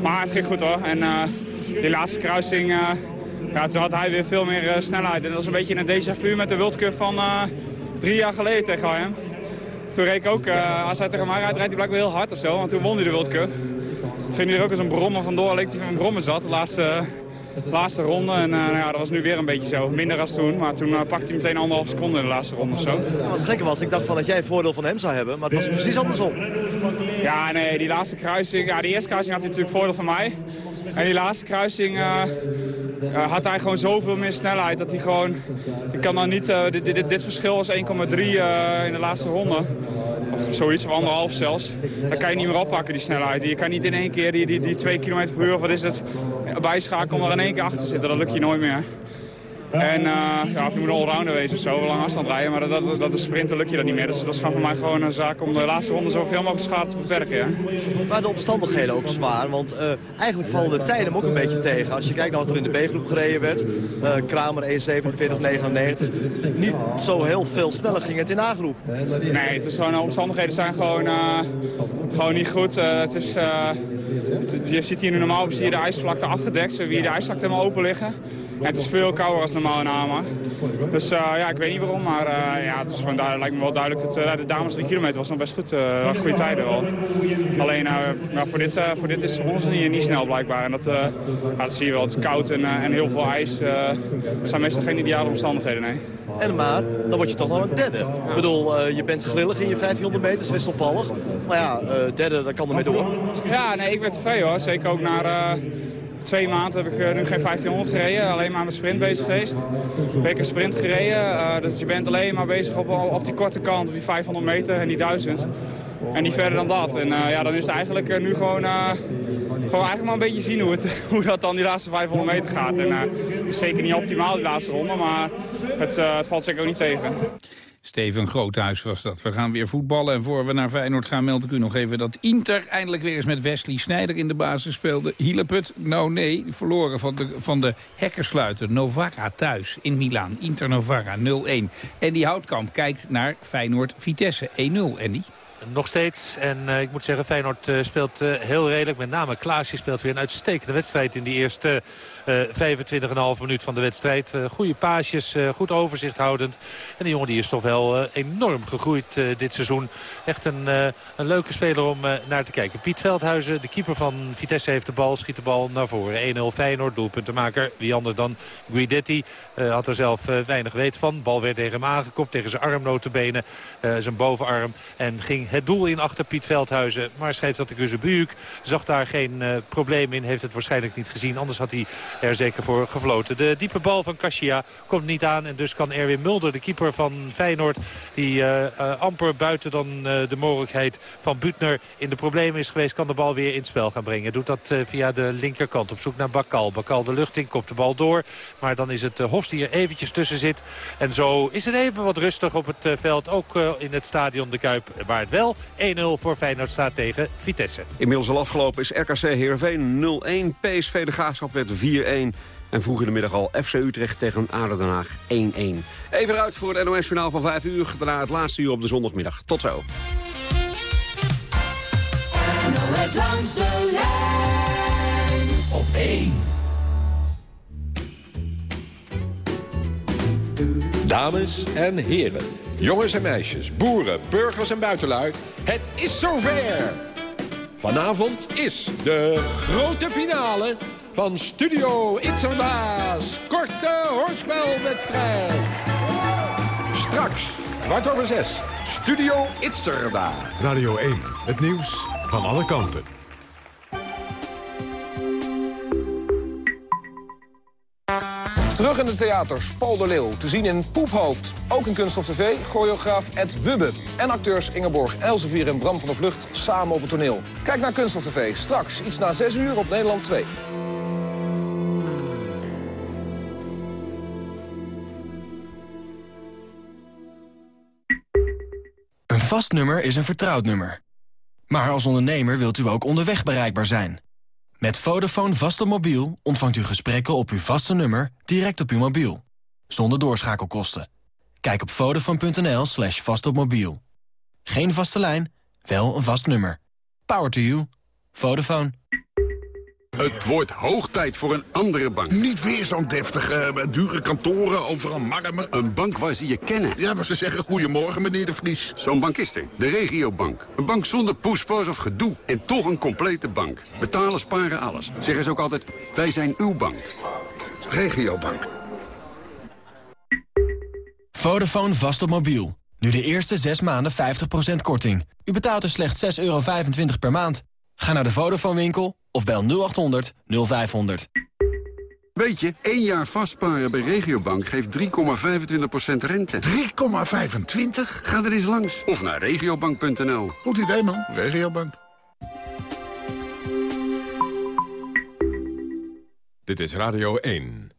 maar het ging goed hoor. En die laatste kruising, ja, toen had hij weer veel meer snelheid. En dat was een beetje een déjà vu met de World Cup van drie jaar geleden tegen hem. Toen reed ik ook, eh, als hij tegen mij rijdt, rijdt hij blijkbaar heel hard of zo. Want toen won hij de World Cup. Toen ging hij er ook als een brommer vandoor, leek hij van een brommer zat. De laatste, laatste ronde. En eh, nou ja, dat was nu weer een beetje zo. Minder als toen. Maar toen eh, pakte hij meteen anderhalf seconde in de laatste ronde of zo. Ja, wat het gekke was, ik dacht van dat jij voordeel van hem zou hebben, maar het was precies andersom. Ja, nee, die laatste kruising, ja, die eerste kruising had hij natuurlijk voordeel van mij. En die laatste kruising eh, had hij gewoon zoveel meer snelheid dat hij gewoon... Ik kan dan niet, eh, dit, dit, dit verschil was 1,3 eh, in de laatste ronde. Of zoiets, of anderhalf zelfs. Dan kan je niet meer oppakken, die snelheid. Je kan niet in één keer die, die, die 2 km per uur, wat is het, bijschakelen om er in één keer achter te zitten. Dat lukt je nooit meer. En uh, ja, of je moet een allrounder wezen of zo, lang afstand rijden. Maar dat, dat, dat is sprinten lukt je dat niet meer. Dus dat was gewoon voor mij gewoon een zaak om de laatste ronde zoveel mogelijk schade te beperken. Ja. Maar de omstandigheden ook zwaar, want eh, eigenlijk vallen de tijden hem ook een beetje tegen. Als je kijkt naar wat er in de B-groep gereden werd, uh, Kramer 1.47.99, niet zo heel veel sneller ging het in A-groep. Nee, het is gewoon, de omstandigheden zijn gewoon, gewoon niet goed. Het is, het, je ziet hier nu normaal zie je de ijsvlakte afgedekt, zo wie de ijsvlakte helemaal open liggen. Het is veel kouder als normaal in Hamer. Dus uh, ja, ik weet niet waarom, maar uh, ja, het is gewoon duidelijk, lijkt me wel duidelijk dat uh, de dames 3 kilometer was nog best goed. Goede tijden wel. Alleen voor, dit, voor dit is voor ons niet, niet snel blijkbaar. En dat, dat zie je wel. Het is koud en, en heel veel ijs. Het zijn meestal geen ideale omstandigheden, nee. En maar, dan word je toch nog een derde. Ik bedoel, je bent grillig in je 1500 meter, wisselvallig. Maar ja, derde, dat kan ermee door. Ja, nee, ik werd tevreden hoor. Zeker ook naar... Uh, twee maanden heb ik eh, nu geen 1500 gereden. Alleen maar met sprint bezig geweest. Een sprint gereden. Eh, dus je bent alleen maar bezig op, op die korte kant, op die 500 meter en die 1000. En niet verder dan dat. En eh, ja, dan is het eigenlijk nu gewoon, gewoon eigenlijk maar een beetje zien hoe, het, [laughs] hoe dat dan die laatste 500 meter gaat. En is zeker niet optimaal die laatste ronde, maar het, het valt zeker ook niet tegen. Steven Groothuis was dat. We gaan weer voetballen. En voor we naar Feyenoord gaan, meld ik u nog even dat Inter eindelijk weer eens met Wesley Sneijder in de basis speelde. Hieleput, nou nee, verloren van de, van de hekkersluiter Novara thuis in Milaan. Inter Novara 0-1. En die Houtkamp kijkt naar Feyenoord-Vitesse 1-0. En die? Nog steeds. En eh, ik moet zeggen, Feyenoord eh, speelt eh, heel redelijk. Met name Klaasje speelt weer een uitstekende wedstrijd in die eerste 25,5 minuut van de wedstrijd. Eh, goede paasjes, eh, goed overzicht houdend. En die jongen die is toch wel eh, enorm gegroeid eh, dit seizoen. Echt een, eh, een leuke speler om eh, naar te kijken. Piet Veldhuizen, de keeper van Vitesse, heeft de bal. Schiet de bal naar voren. 1-0 Feyenoord, doelpuntenmaker. Wie anders dan Guidetti. Eh, had er zelf eh, weinig weet van. Bal werd tegen hem aangekopt, tegen zijn arm notabene. eh, zijn bovenarm. En ging het doel in achter Piet Veldhuizen. Maar scheidsrechter Kuzebuuk zag daar geen eh, probleem in. Heeft het waarschijnlijk niet gezien. Anders had hij er zeker voor gefloten. De diepe bal van Kasia komt niet aan. En dus kan Erwin Mulder, de keeper van Feyenoord... die eh, eh, amper buiten dan eh, de mogelijkheid van Butner in de problemen is geweest... kan de bal weer in het spel gaan brengen. Doet dat via de linkerkant op zoek naar Bakal. Bakal de lucht in, kopt de bal door. Maar dan is het Hofs die er eventjes tussen zit. En zo is het even wat rustig op het veld. Ook in het stadion De Kuip. Waar het wel 1-0 voor Feyenoord staat tegen Vitesse. Inmiddels al afgelopen is RKC Heerenveen 0-1. PSV de Graafschap werd 4-1. En vroeg in de middag al FC Utrecht tegen ADO Den Haag 1-1. Even eruit voor het NOS-journaal van 5 uur. Daarna het laatste uur op de zondagmiddag. Tot zo. NOS langs de lijn op 1. Dames en heren, jongens en meisjes, boeren, burgers en buitenlui, het is zover! Vanavond is de grote finale van Studio Itzerda's korte hoorspelwedstrijd. Straks, kwart over zes, Studio Itzerda. Radio 1, het nieuws van alle kanten. Terug in de theaters, Paul de Leeuw, te zien in Poephoofd. Ook in Kunststof TV, choreograaf Ed Wubbe. En acteurs Ingeborg Elsevier en Bram van der Vlucht samen op het toneel. Kijk naar Kunststof TV, straks iets na 6 uur op Nederland 2. Een vast nummer is een vertrouwd nummer. Maar als ondernemer wilt u ook onderweg bereikbaar zijn. Met Vodafone vast op mobiel ontvangt u gesprekken op uw vaste nummer direct op uw mobiel. Zonder doorschakelkosten. Kijk op vodafone.nl slash vastopmobiel. Geen vaste lijn, wel een vast nummer. Power to you. Vodafone. Het wordt hoog tijd voor een andere bank. Niet weer zo'n deftige, eh, dure kantoren, overal marmer. Een bank waar ze je kennen. Ja, waar ze zeggen goedemorgen, meneer de Vries. Zo'n bank is er. De regiobank. Een bank zonder poespas of gedoe. En toch een complete bank. Betalen, sparen, alles. Zeggen ze ook altijd, wij zijn uw bank. Regiobank. Vodafone vast op mobiel. Nu de eerste 6 maanden 50% korting. U betaalt er slechts 6,25 euro per maand. Ga naar de Vodafone winkel of bel 0800 0500. Weet je, één jaar vastparen bij Regiobank geeft 3,25% rente. 3,25? Ga er eens langs. Of naar regiobank.nl. Goed idee, man. Regiobank. Dit is Radio 1.